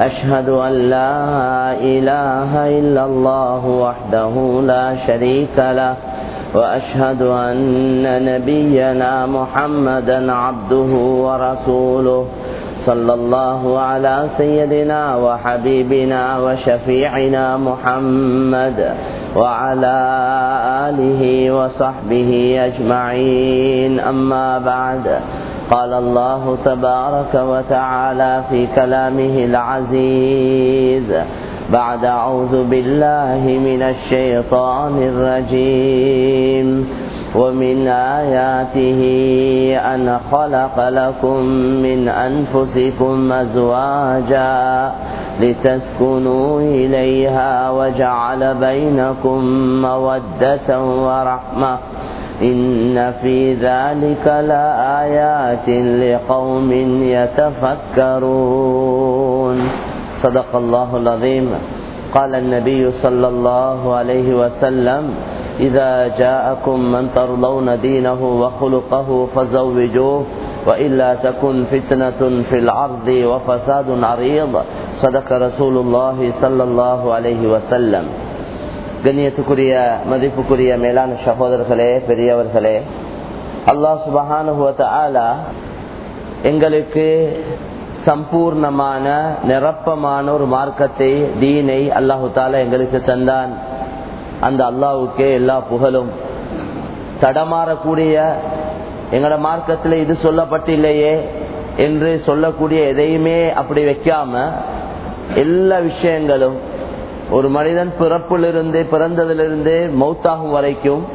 أشهد أن لا إله إلا الله وحده لا شريك له وأشهد أن نبينا محمدا عبده ورسوله صلى الله على سيدنا وحبيبنا وشفيعنا محمد وعلى آله وصحبه أجمعين. أما بعد قال الله تبارك وتعالى في كلامه العزيز بعد أعوذ بالله من الشيطان الرجيم ومن آياته أن خلق لكم من أنفسكم أزواجا لتسكنوا إليها وجعل بينكم مودة ورحمة إن في ذلك لآيات لقوم يتفكرون. صدق الله العظيم. قال النبي صلى الله عليه وسلم إذا جاءكم من ترضون دينه وخلقه فزوجوه وإلا تكن فتنة في العرض وفساد عريض. صدق رسول الله صلى الله عليه وسلم. கண்ணியத்துக்குரிய மதிப்புக்குரிய மேலான சகோதரர்களே பெரியவர்களே அல்லாஹ் சுபஹானுவத்த ஆலா எங்களுக்கு சம்பூர்ணமான நிரப்பமான ஒரு மார்க்கத்தை தீனை அல்லாஹு தாலா எங்களுக்கு தந்தான். அந்த அல்லாவுக்கே எல்லா புகழும். தடமாறக்கூடிய எங்களோட மார்க்கத்தில் இது சொல்லப்பட்டில்லையே என்று சொல்லக்கூடிய எதையுமே அப்படி வைக்காம எல்லா விஷயங்களும் ஒரு மனிதன் பிறப்பிலிருந்து பிறந்ததிலிருந்து மௌத்தாகும் வரைக்கும்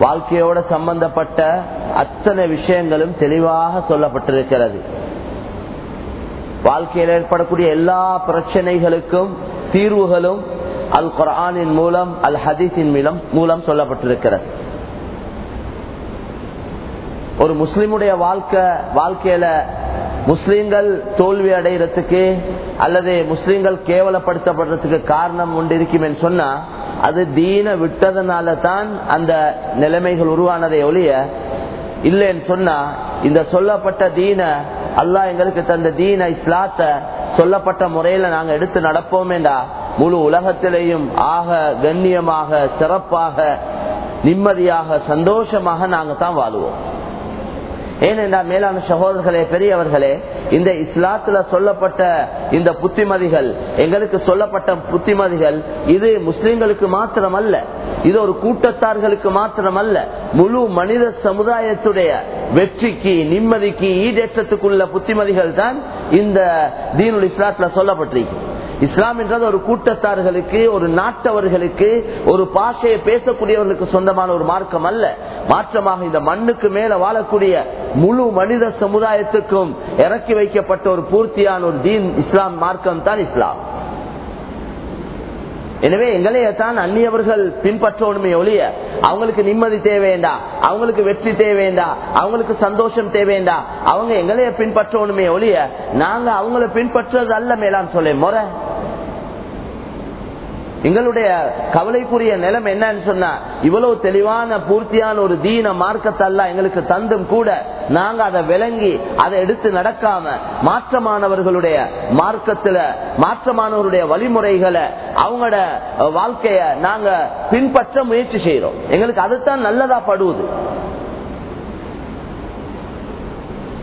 வாழ்க்கையோட சம்பந்தப்பட்ட அத்தனை விஷயங்களும் தெளிவாக சொல்லப்பட்டிருக்கிறது. வாழ்க்கையில் ஏற்படக்கூடிய எல்லா பிரச்சனைகளுக்கும் தீர்வுகளும் அல் குரானின் மூலம் அல் ஹதீஸின் மூலம் மூலம் சொல்லப்பட்டிருக்கிறது. ஒரு முஸ்லிமுடைய வாழ்க்கை வாழ்க்கையில முஸ்லீம்கள் தோல்வி அடைகிறதுக்கு அல்லது முஸ்லீம்கள் கேவலப்படுத்தப்படுறதுக்கு காரணம் உண்டு இருக்கும் சொன்னா அது தீன விட்டதுனால தான் அந்த நிலைமைகள் உருவானதை ஒழிய இல்லைன்னு சொன்னா இந்த சொல்லப்பட்ட தீன அல்லா எங்களுக்கு தந்த தீன இஸ்லாத்த சொல்லப்பட்ட முறையில நாங்க எடுத்து நடப்போமேண்டா முழு உலகத்திலேயும் ஆக கண்ணியமாக சிறப்பாக நிம்மதியாக சந்தோஷமாக நாங்க தான் வாழுவோம். ஏனென்றா மேலான சகோதரர்களே பெரியவர்களே இந்த இஸ்லாத்துல சொல்லப்பட்ட இந்த புத்திமதிகள் எங்களுக்கு சொல்லப்பட்ட புத்திமதிகள் இது முஸ்லிம்களுக்கு மாத்திரம் அல்ல இது ஒரு கூட்டத்தார்களுக்கு மாத்திரம் அல்ல முழு மனித சமுதாயத்துடைய வெற்றிக்கு நிம்மதிக்கு ஈடேற்றத்துக்குள்ள புத்திமதிகள் தான் இந்த தீனுல் இஸ்லாத்துல சொல்லப்பட்டிருக்கு. இஸ்லாம் என்றது ஒரு கூட்டத்தார்களுக்கு ஒரு நாட்டவர்களுக்கு ஒரு பாஷையை பேசக்கூடியவர்களுக்கு சொந்தமான ஒரு மார்க்கம் அல்ல. மாற்றமாக இந்த மண்ணுக்கு மேல வாழக்கூடிய முழு மனித சமுதாயத்துக்கும் இறக்கி வைக்கப்பட்ட ஒரு பூர்த்தியான ஒரு தீன் இஸ்லாம் மார்க்கம் தான் இஸ்லாம். எனவே எங்களையத்தான் அந்நியவர்கள் பின்பற்றணுமே ஒழிய அவங்களுக்கு நிம்மதி தேவைண்டா அவங்களுக்கு வெற்றி தேவைண்டா அவங்களுக்கு சந்தோஷம் தேவைண்டா அவங்க எங்களைய பின்பற்றணுமே ஒழிய நாங்க அவங்கள பின்பற்றது அல்ல மேலான்னு சொல்ல முறை. எங்களுடைய கவலைக்குரிய நிலம் என்னன்னு சொன்னா இவ்வளவு தெளிவான பூர்த்தியான ஒரு தீன மார்க்கத்தல்ல எங்களுக்கு தந்தும் கூட நாங்க அதை விளங்கி அதை எடுத்து நடக்காம மாற்றமானவர்களுடைய மார்க்கத்துல மாற்றமானவருடைய வழிமுறைகளை அவங்களோட வாழ்க்கைய நாங்க பின்பற்ற முயற்சி செய்யறோம் எங்களுக்கு அதுதான் நல்லதா படுவது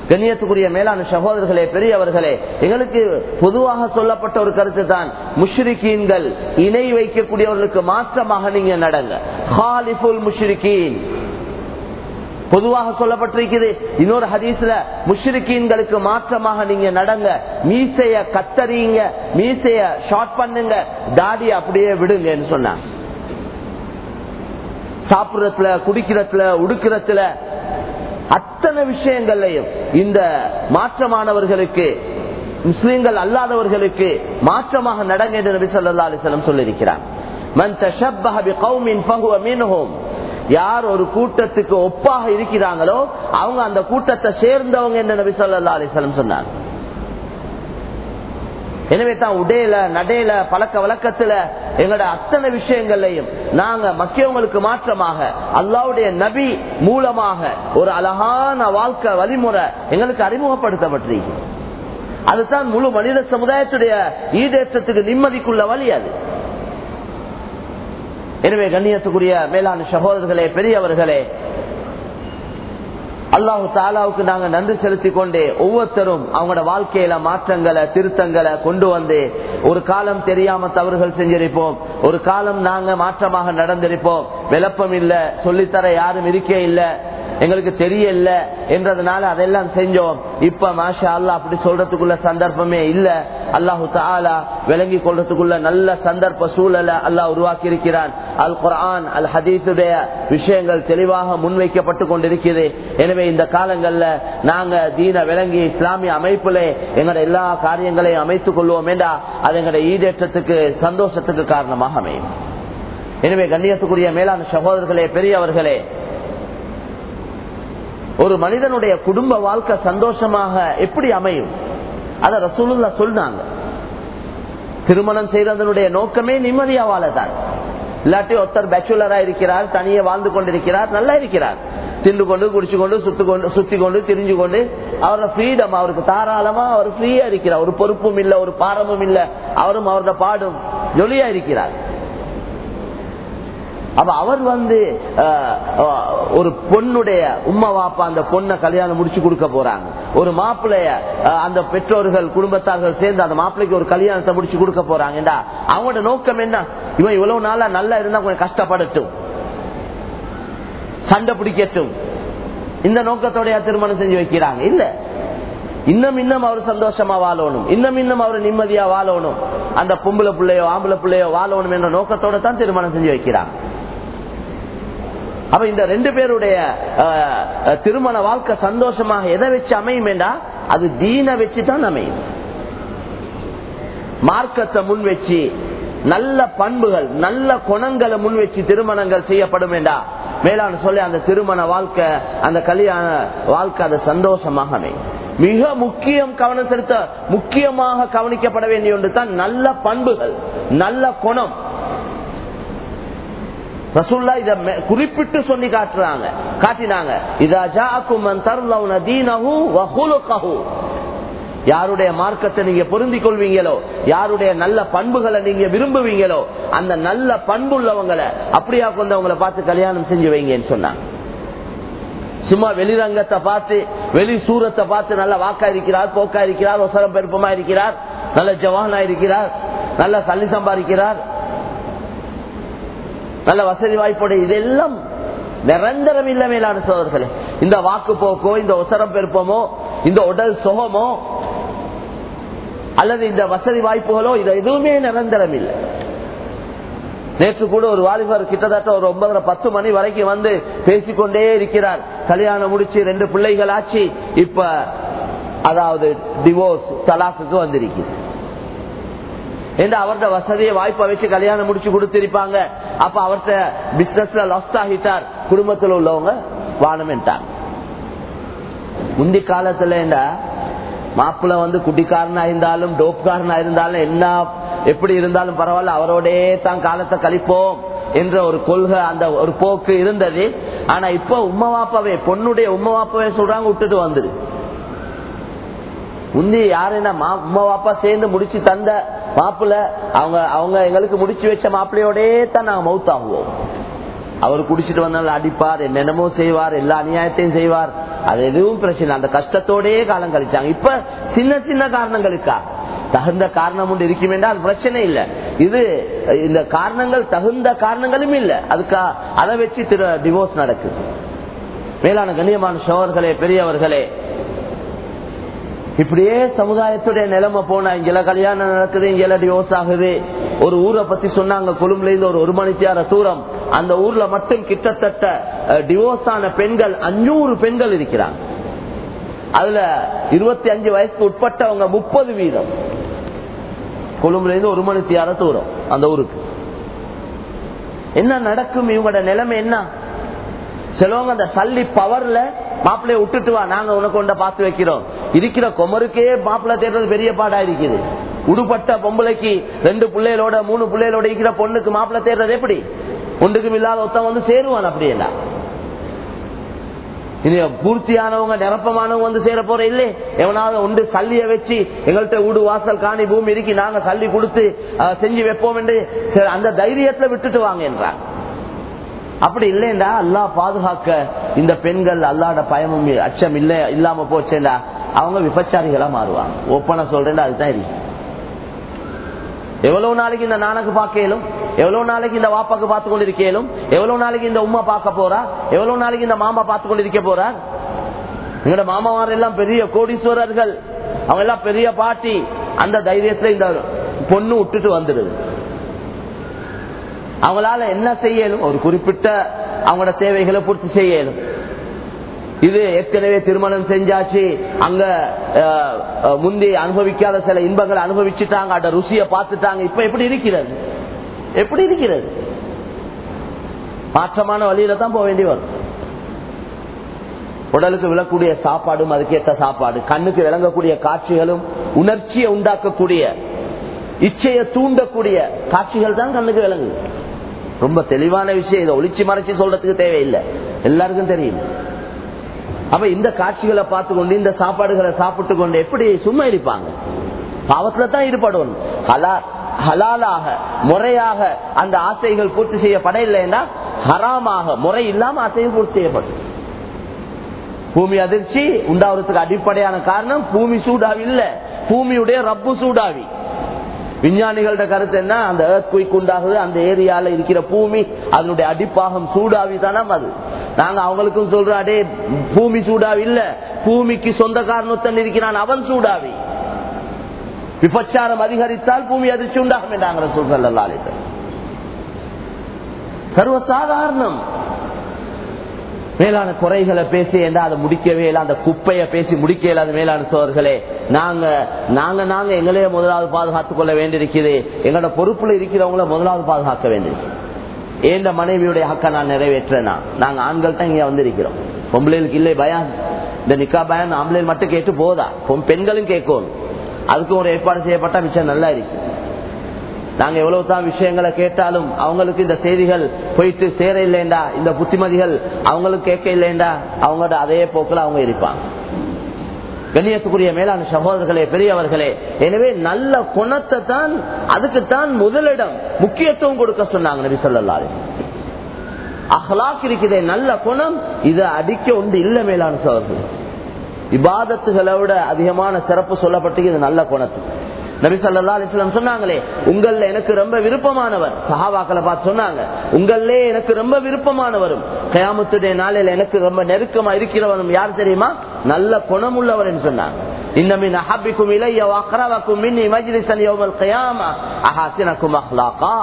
கண்ணியத்துக்குரிய மேலான சகோதரர்களே பெரியவர்களே எங்களுக்கு பொதுவாக சொல்லப்பட்ட ஒரு கருத்து தான் முஷ்ரிகீன்கள் இணை வைக்கக்கூடியவர்களுக்கு மாற்றமாக நீங்க நடங்க. ஹாலிஃபுல் முஷ்ரிகீன். பொதுவாக சொல்லப்பட்டிருக்கிறது இன்னொரு ஹதீஸ்ல முஷ்ரிகீன்களுக்கு மாற்றமாக நீங்க நடங்க. மீசைய கத்தறீங்க மீசைய ஷார்ட் பண்ணுங்க தாடி அப்படியே விடுங்கன்னு சொன்னாங்க. சாப்பிடறதுல குடிக்கிறதுல உடுக்கிறதுல அத்தனை விஷயங்கள்லையும் இந்த மாற்றமானவர்களுக்கு முஸ்லீம்கள் அல்லாதவர்களுக்கு மாற்றமாக நடங்க என்று நபி சொல்லா அலிசலம் சொல்லியிருக்கிறார். யார் ஒரு கூட்டத்துக்கு ஒப்பாக இருக்கிறாங்களோ அவங்க அந்த கூட்டத்தை சேர்ந்தவங்க என்று நபி சொல்லா அலிசலம் சொன்னார். எனவே தான் உடையில நடையில பழக்க வழக்கத்துல எங்களோட அத்தனை விஷயங்கள்லையும் நாங்க மக்கியவங்களுக்கு மாற்றமாக அல்லாவுடைய நபி மூலமாக ஒரு அழகான வாழ்க்கை வழிமுறை எங்களுக்கு அறிமுகப்படுத்தப்பட்டிருக்கு. அதுதான் முழு மனித சமுதாயத்துடைய ஈடேற்றத்துக்கு நிம்மதிக்குள்ள வழி அது. எனவே கண்ணியத்துக்குரிய மேலாண் சகோதரர்களே பெரியவர்களே அல்லாஹு தாலாவுக்கு நாங்க நன்றி செலுத்தி கொண்டே ஒவ்வொருத்தரும் அவங்களோட வாழ்க்கையில மாற்றங்களை திருத்தங்களை கொண்டு வந்து ஒரு காலம் தெரியாம தவறுகள் செஞ்சிருப்போம். ஒரு காலம் நாங்க மாற்றமாக நடந்திருப்போம். விளப்பம் இல்ல சொல்லித்தர யாரும் இருக்கே இல்ல. எங்களுக்கு தெரியல என்றதுனால அதெல்லாம் செஞ்சோம். இப்ப மாஷா அல்லா அப்படி சொல்றதுக்குள்ள சந்தர்ப்பமே இல்ல. அல்லாஹு தாலா விளங்கி கொள்றதுக்குள்ள நல்ல சந்தர்ப்ப சூழலை அல்லாஹ் உருவாக்கி இருக்கிறான் அல் குரான் அல் ஹதீசுடைய விஷயங்கள் தெளிவாக முன்வைக்கப்பட்டு கொண்டிருக்கிறது. எனவே இந்த காலங்கள்ல நாங்க தீன விளங்கி இஸ்லாமிய அமைப்புல எங்களோட எல்லா காரியங்களையும் அமைத்துக் கொள்வோம் என்றா அது எங்களுடைய ஈடேற்றத்துக்கு சந்தோஷத்துக்கு காரணமாக அமையும். எனவே கண்ணியத்துக்குரிய மேலான சகோதரர்களே பெரியவர்களே ஒரு மனிதனுடைய குடும்ப வாழ்க்கை சந்தோஷமாக எப்படி அமையும்? அத ரசூலுல்லா சொன்னாங்க திருமணம் செய்யறதனுடைய நோக்கமே நிம்மதியா வாழதான் இல்லாட்டி ஒருத்தர் பேச்சுலரா இருக்கிறார் தனியே வாழ்ந்து கொண்டிருக்கிறார் நல்லா இருக்கிறார். தின்று கொண்டு குடிச்சு கொண்டு சுத்து கொண்டு சுத்தி கொண்டு திரிஞ்சு கொண்டு அவரோட ஃப்ரீடம் அவருக்கு தாராளமா அவர் ஃப்ரீயா இருக்கிறார். ஒரு பொறுப்பும் இல்ல ஒரு பாரமும் இல்ல அவரும் அவரோட பாடும் ஜொலியா இருக்கிறார். அப்ப அவர் வந்து ஒரு பொண்ணுடைய உம்மா வாப்பா அந்த பொண்ணை கல்யாணம் முடிச்சு கொடுக்க போறாங்க. ஒரு மாப்பிள்ளைய அந்த பெற்றோர்கள் குடும்பத்தார்கள் சேர்ந்து அந்த மாப்பிள்ளைக்கு ஒரு கல்யாணத்தை முடிச்சு கொடுக்க போறாங்கடா. அவங்களோட நோக்கம் என்ன? இவன் இவ்வளவு நாளா நல்லா இருந்தா கொஞ்சம் கஷ்டப்படட்டும். சண்டை பிடிக்கட்டும். இந்த நோக்கத்தோடைய திருமணம் செஞ்சு வைக்கிறாங்க. இல்ல. இன்னும் இன்னும் அவர் சந்தோஷமா வாழணும். இன்னும் இன்னும் அவர் நிம்மதியா வாழணும். அந்த பொம்பளை பிள்ளையோ ஆம்பளை பிள்ளையோ வாழணும் என்ற நோக்கத்தோட தான் திருமணம் செஞ்சு வைக்கிறாங்க. அப்ப இந்த ரெண்டு பேருடைய திருமண வாழ்க்கை சந்தோஷமாக எதை வச்சு அமையும் அது தீன வச்சுதான் அமையும். மார்க்கத்தை முன் வச்சு நல்ல பண்புகள் நல்ல குணங்களை முன் வச்சு திருமணங்கள் செய்யப்படும் வேண்டா மேலான சொல்லி அந்த திருமண வாழ்க்கை அந்த கல்யாண வாழ்க்கை அது சந்தோஷமாக அமையும். மிக முக்கியம் கவனம் செலுத்த முக்கியமாக கவனிக்கப்பட வேண்டிய ஒன்று தான் நல்ல பண்புகள் நல்ல குணம். ரசுல்லா இத குறிப்பிட்டு சொல்லி காட்டுறாங்க. காட்டினாங்க. இதா ஜாக்கும் தர்லவுன தீனஹு வஹுலுகஹு யாருடைய மார்க்கத்தை நீங்க பொருந்திக் கொள்வீங்களோ யாருடைய நல்ல பண்புகளை நீங்க விரும்புவீங்களோ அந்த நல்ல பண்புள்ளவங்களை அப்படியா கொண்டவங்களை பார்த்து கல்யாணம் செஞ்சு வைங்கன்னு சொன்னாங்க. சும்மா வெளிரங்கத்தை பார்த்து வெளி சூரத்தை பார்த்து நல்ல வாக்கா இருக்கிறார் போக்கா இருக்கிறார் ஒசரம் பெருப்பமா இருக்கிறார் நல்ல ஜவானா இருக்கிறார் நல்ல சல்லி சம்பாதிக்கிறார் நல்ல வசதி வாய்ப்போட இதெல்லாம் நிரந்தரம் இல்ல மேலான சோதர்களே. இந்த வாக்கு போக்கோ இந்த ஒசரம் பெருப்பமோ இந்த உடல் சுகமோ அல்லது இந்த வசதி வாய்ப்புகளோ இது எதுவுமே நிரந்தரம் இல்லை. நேற்று கூட ஒரு வாலிபர் கிட்டத்தட்ட ஒரு ஒன்பதரை பத்து மணி வரைக்கும் வந்து பேசிக்கொண்டே இருக்கிறார். கல்யாணம் முடிச்சு ரெண்டு பிள்ளைகள் ஆச்சு இப்ப அதாவது டிவோர்ஸ் தலாக்குக்கு வந்திருக்கு என்று அவர்த வசதியை வாய்ப்பை வச்சு கல்யாணம் முடிச்சு கொடுத்திருப்பாங்க. அப்ப அவர்கிட்ட பிசினஸ்ல லாஸ்ட் ஆகிட்டார். குடும்பத்தில் உள்ளவங்க வானமென்ட்டாங்க முந்தி காலத்துல மாப்பிள்ள வந்து குட்டிக்காரனா இருந்தாலும் டோப்காரனா இருந்தாலும் என்ன எப்படி இருந்தாலும் பரவாயில்ல அவரோடே தான் காலத்தை கழிப்போம் என்ற ஒரு கொள்கை அந்த ஒரு போக்கு இருந்தது. ஆனா இப்ப உம்மவாப்பாவே பொண்ணுடைய உம்மவாப்பாவே சொல்றாங்க விட்டுட்டு வந்துரு முந்தி யாருன்னா அம்மா பாப்பா சேர்ந்து முடிச்சு தந்த மாப்பிள்ள அவங்க அவங்க எங்களுக்கு முடிச்சு வச்ச மாப்பிள்ளையோடே தான் நாங்க மவுத் ஆகுவோம் அவர் குடிச்சிட்டு வந்தாலும் அடிப்பார் என்னென்னமோ செய்வார் எல்லா அநியாயத்தையும் செய்வார். அது எதுவும் பிரச்சனை அந்த கஷ்டத்தோடயே காலம் கழிச்சாங்க. இப்ப சின்ன சின்ன காரணங்களுக்கா? தகுந்த காரணம் ஒன்று இருக்கும் என்றால் பிரச்சனை இல்ல. இது இந்த காரணங்கள் தகுந்த காரணங்களும் இல்ல. அதுக்கா அதை வச்சு திரு டிவோர்ஸ் நடக்குது. மேலான கண்ணியமான சோழர்களே பெரியவர்களே இப்படியே சமுதாயத்துடைய நிலைமை போனா இங்கெல்லாம் கல்யாணம் நடக்குது இங்கெல டிவோர்ஸ் ஆகுது. ஒரு ஊரை பத்தி சொன்னாங்க கொழும்புல இருந்து ஒரு ஒரு மணித்தியார தூரம். அந்த ஊர்ல மட்டும் கிட்டத்தட்ட டிவோர்ஸ் ஆன பெண்கள் அஞ்சூறு பெண்கள் இருக்கிறாங்க. அதுல இருபத்தி அஞ்சு வயசுக்கு உட்பட்டவங்க முப்பது வீதம். கொழும்புல இருந்து ஒரு மணித்தியார தூரம் அந்த ஊருக்கு. என்ன நடக்கும்? இவங்களோட நிலைமை என்ன? சிலவங்க அந்த சல்லி பவர்ல மாப்பிள்ளைய விட்டுட்டு வா நாங்க உனக்கு ஒன்றை பார்த்து வைக்கிறோம். இருக்கிற குமருக்கே மாப்பிள்ளை தேடுறது பெரிய பாடா இருக்குது. உடுபட்ட பொம்பளைக்கு ரெண்டு பிள்ளைகளோட மூணு பிள்ளைகளோட இருக்கிற பொண்ணுக்கு மாப்பிள்ளை தேடுறது எப்படி? ஒன்றுக்கும் இல்லாத ஒருத்தன் வந்து சேருவான் அப்படி எல்லாம் பூர்த்தியானவங்க நிரப்பமானவங்க வந்து சேர போற இல்லையே எவனாவது ஒன்று சல்லிய வச்சு எங்கள்கிட்ட வீடு வாசல் காணி பூமி இருக்கி நாங்க சல்லி கொடுத்து செஞ்சு வைப்போம் என்று அந்த தைரியத்துல விட்டுட்டு வாங்க என்றான். அப்படி இல்லைண்டா அல்லாஹ் பாதுகாக்க இந்த பெண்கள் அல்லாட பயமும் அச்சம் இல்ல இல்லாம போச்சேண்டா. அவங்க விபச்சாரிகளா மாறுவாங்க. ஒப்பனை சொல்றேன்டா அதுதான் இருக்கு எவ்வளவு நாளைக்கு இந்த நானக்கு பார்க்கலும் எவ்வளவு நாளைக்கு இந்த வாப்பாக்கு பார்த்து கொண்டிருக்கலும் எவ்வளவு நாளைக்கு இந்த உமா பார்க்க போறா எவ்வளவு நாளைக்கு இந்த மாமா பார்த்து கொண்டிருக்க போறார் எங்களோட மாமாவார் எல்லாம் பெரிய கோடீஸ்வரர்கள். அவங்க எல்லாம் பெரிய பாட்டி. அந்த தைரியத்துல இந்த பொண்ணு விட்டுட்டு வந்துடுது. அவங்களால என்ன செய்யலும்? ஒரு குறிப்பிட்ட அவங்களோட தேவைகளை பூர்த்தி செய்யலும். இது ஏற்கனவே திருமணம் செஞ்சாச்சு. அங்க அஹ், முந்தி அனுபவிக்காத சில இன்பங்களை அனுபவிச்சுட்டாங்க. அட ருசிய பார்த்துட்டாங்க. இப்ப எப்படி இருக்கிறது? எப்படி இருக்கிறது? மாற்றமான வழியில தான் போக வேண்டி வரும். உடலுக்கு விழக்கூடிய சாப்பாடும் அதுக்கேற்ற சாப்பாடு. கண்ணுக்கு விளங்கக்கூடிய காட்சிகளும் உணர்ச்சியை உண்டாக்கக்கூடிய இச்சையை தூண்டக்கூடிய காட்சிகள் தான் கண்ணுக்கு விளங்குது. ரொம்ப தெளிவான விஷயம். இதை ஒளிச்சு மறைச்சு சொல்றதுக்கு தேவையில்லை. எல்லாருக்கும் தெரியும். அப்ப இந்த காட்சிகளை பார்த்து கொண்டு இந்த சாப்பாடுகளை சாப்பிட்டு கொண்டு எப்படி சும்மா இருப்பாங்க? பாவத்துல தான் ஈடுபடும் ஹலா- ஹலாலாக முறையாக அந்த ஆசைகள் பூர்த்தி செய்யப்பட இல்லைன்னா ஹராமாக முறை இல்லாம ஆசைகள் பூர்த்தி செய்யப்படும். பூமி அதிர்ச்சி உண்டாவதுக்கு அடிப்படையான காரணம் பூமி சூடாவி இல்ல பூமியுடைய ரப்பு சூடாவி. விஞ்ஞானிகளோட கருத்து என்ன? அந்த குயிக் உண்டாகுது அந்த ஏரியால இருக்கிற பூமி அதனுடைய அடிப்பாகம் சூடாவி தானே அது. நாங்க அவங்களுக்கும் சொல்றோம் அடே பூமி சூடாவி இல்ல பூமிக்கு சொந்த காரணத்தன் இருக்கிறான் அவன் சூடாவி. விபச்சாரம் அதிகரித்தால் பூமி அதிர்ச்சி உண்டாகும் என்றாங்க சொல்றாங்க சர்வசாதாரணம். மேலான குறைகளை பேசி என்ன அதை முடிக்கவே இல்லை? அந்த குப்பையை பேசி முடிக்க இல்லாத மேலான சோர்களே. நாங்க நாங்க நாங்க எங்களையே முதலாவது பாதுகாத்துக் கொள்ள வேண்டியிருக்குது எங்களோட பொறுப்புல இருக்கிறவங்கள முதலாவது பாதுகாக்க வேண்டியிருக்கு ஏந்த மனைவியுடைய ஹக்க நான் நிறைவேற்றேனா நாங்க ஆண்கள் தான் இங்க வந்திருக்கிறோம். பொம்பளைகளுக்கு இல்லை பயான் இந்த நிக்கா பயான் ஆம்பளை மட்டும் கேட்டு போதா? பெண்களும் கேட்கணும் அதுக்கும் ஒரு ஏற்பாடு செய்யப்பட்டா மிச்சம் நல்லா இருக்கு. நாங்க எவ்வளவு தான் விஷயங்களை கேட்டாலும் அவங்களுக்கு இந்த செய்திகள் போயிட்டு சேர இல்லைண்டா இந்த புத்திமதிகள் அவங்களுக்கு கேட்க இல்லைண்டா அவங்களோட அதே போக்குல அவங்க இருப்பாங்க. கண்ணியத்துக்குரிய மேலான சகோதரர்களே பெரியவர்களே எனவே நல்ல குணத்தை தான் அதுக்குத்தான் முதலிடம் முக்கியத்துவம் கொடுக்க சொன்னாங்க நபி சொல்லலாரு அஹ்லாக் இருக்கிற நல்ல குணம் இதை அடிக்க உண்டு இல்லை மேலான சகோதரர்கள். இபாதத்துகளை விட அதிகமான சிறப்பு சொல்லப்பட்டு இது நல்ல குணத்துக்கு நபி சல்லா அலிஸ்லாம் சொன்னாங்களே உங்கள எனக்கு ரொம்ப விருப்பமானவர். சஹாபாக்களை பார்த்து சொன்னாங்க உங்களே எனக்கு ரொம்ப விருப்பமானவரும். கயாமத்துடைய நாளில் எனக்கு ரொம்ப நெருக்கமா இருக்கிறவரும் யார் தெரியுமா? நல்ல குணமுள்ளவர் என்று சொன்னாங்க. இன்னமின் அஹபிக்கும் இளைய அக்ரவக்கும் மின்னி மஜ்லிசன் யௌமல் கயாமா அஹாசினக்கும் அஹ்லாகா.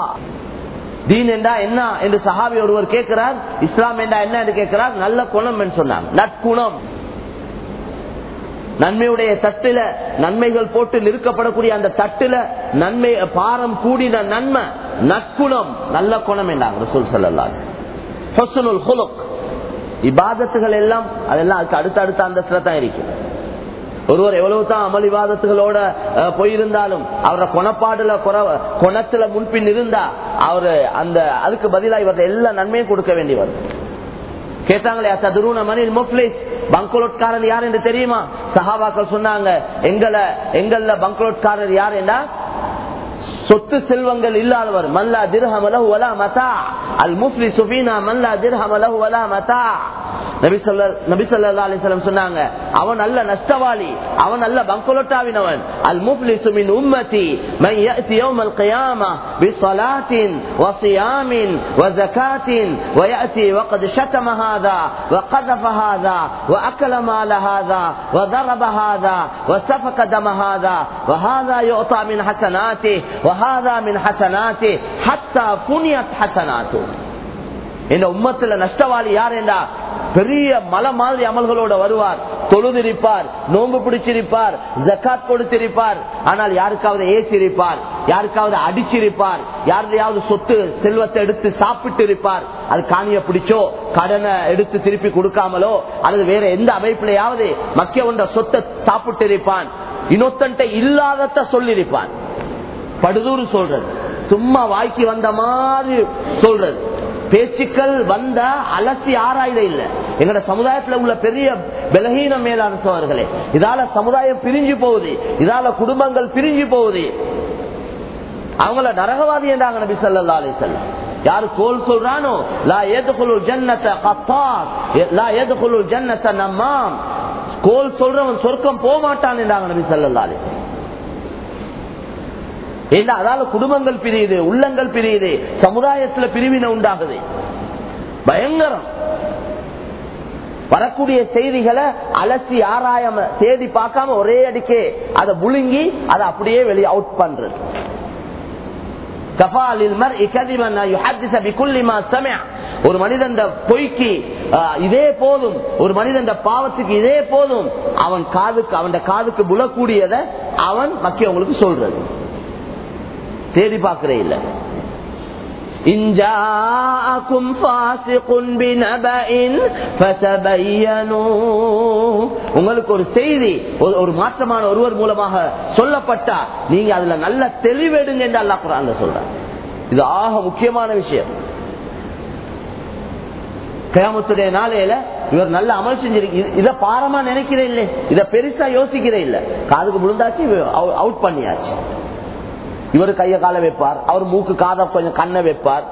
தீன் என்றா என்ன? என்று சஹாபி ஒருவர் கேட்கிறார். இஸ்லாம் என்றா என்ன? என்று கேட்கிறார். நல்ல குணம் என்று சொன்னாங்க. நற்குணம். நன்மையுடைய தட்டுல நன்மைகள் போட்டு நிறுக்கப்படக்கூடிய அந்த தட்டுல நன்மை பாரம் கூடின நன்மை நற்குணம் நல்ல குணம் என்றாங்க ரசூல் சல்லாஹ் ஹொசனுல் ஹுலுக். இபாதத்துகள் எல்லாம் அதெல்லாம் அதுக்கு அடுத்த அடுத்த அந்தஸ்துல தான் இருக்கும் ஒருவர் எவ்வளவு தான் அமல் விவாதத்துகளோட அஹ், போயிருந்தாலும் அவரோட குணப்பாடுல குணத்துல முன்பின் இருந்தா அவரு அந்த அதுக்கு பதிலாக இவர்கள் எல்லா நன்மையும் கொடுக்க வேண்டி வரும். கேட்டாங்களே சதுருன மணி முஃப்லிஸ்? பங்கோலோட்காரர் யார் என்று தெரியுமா? சஹாபாக்கள் சொன்னாங்க எங்களை எங்கள்ல பங்கோலோட்காரர் யார் என்றா? சொத்து செல்வங்கள் இல்லாதவர். மல்லா திர்ஹமலஹு வலா மதா. அல் முஃப்லி சுபீனா மல்லா திர்ஹமலஹு வலா மதா. நபி சொல்ல நபி ஸல்லல்லாஹு அலைஹி வஸல்லம் சொன்னாங்க அவன் நல்ல நஷ்டவாளி அவன் நல்ல பங்கோலட்டாவினவன் அல் முஃப்லிசு மின் உம்மதி மன் يأتي يوم القيامة بصلاة وصيام وزكاة ويأتي وقد شتم هذا وقذف هذا وأكل مال هذا وضرب هذا وسفك دم هذا وهذا يعطى من حسناته وهذا من حسناته حتى فنيت حسناته இந்த உம்மத்துல நஷ்டவாளி யார் என்றா பெரிய மலை மாதிரி அமல்களோட வருவார். தொழுதிருப்பார் நோன்பு பிடிச்சிருப்பார் ஜக்காத் கொடுத்திருப்பார். ஆனால் யாருக்காவது ஏசிருப்பார் யாருக்காவது அடிச்சிருப்பார் யாருடையாவது சொத்து செல்வத்தை எடுத்து சாப்பிட்டு இருப்பார் அது காணிய பிடிச்சோ கடனை எடுத்து திருப்பி கொடுக்காமலோ அல்லது வேற எந்த அமைப்பிலையாவது மக்கிய ஒன்ற சொத்தை சாப்பிட்டு இருப்பான் இன்னொத்தன்ட்ட இல்லாதத சொல்லிருப்பான் படுதூறு சொல்றது. சும்மா வாய்க்கு வந்த மாதிரி சொல்றது. பேச்சுக்கள் வந்த அலசி ஆராய்த இல்ல. எங்கட சமுதாயத்துல உள்ள பெரிய பலகீனம் மேலானவர்களே இதால சமுதாயம் பிரிஞ்சு போகுது இதால குடும்பங்கள் பிரிஞ்சு போகுது. அவங்கள நரகவாதி என்றாங்க நபி சொல்லா அலி செல்லம் யாரு கோல் சொல்றானோ லா ஏதுகுலு ஜன்னத்தை கத்தார் லா ஏதுகுலு ஜன்னத்தை நம்மாம். கோல் சொல்றவன் சொர்க்கம் போக மாட்டான் என்றாங்க நபி சொல்லா அலி அதால குடும்பங்கள் பிரியுது உள்ளங்கள் பிரியுது சமுதாயத்துல பிரிவினை உண்டாகுது. பயங்கரம். வரக்கூடிய செய்திகளை அலசி ஆராயாம தேதி பார்க்காம ஒரே அடிக்கே அதை முழுங்கி அதை அப்படியே வெளியே அவுட் பண்றது. ஒரு மனிதன் பொய்க்கு இதே போதும். ஒரு மனிதன் பாவத்துக்கு இதே போதும். அவன் காதுக்கு அவன் காதுக்கு புலக்கூடியதை அவன் மக்கியவங்களுக்கு சொல்றது. தேடி பார்க்கிறே இல்ல. உங்களுக்கு ஒரு செய்தி ஒரு மாற்றமான ஒருவர் மூலமாக சொல்லப்பட்டா நீங்க அதுல நல்ல தெளிவெடுங்க என்று அல்லா குரான் சொல்ற இது ஆக முக்கியமான விஷயம். கிராமத்துடைய நாளையில இவர் நல்ல அமல் செஞ்சிருக்கு இத பாரமா நினைக்கிறே இல்லை. இத பெருசா யோசிக்கிறே இல்ல. காதுக்கு விழுந்தாச்சு அவுட் பண்ணியாச்சு. இவர் கைய கால வைப்பார். அவர் மூக்கு காத கொஞ்சம் கண்ணை வைப்பார்.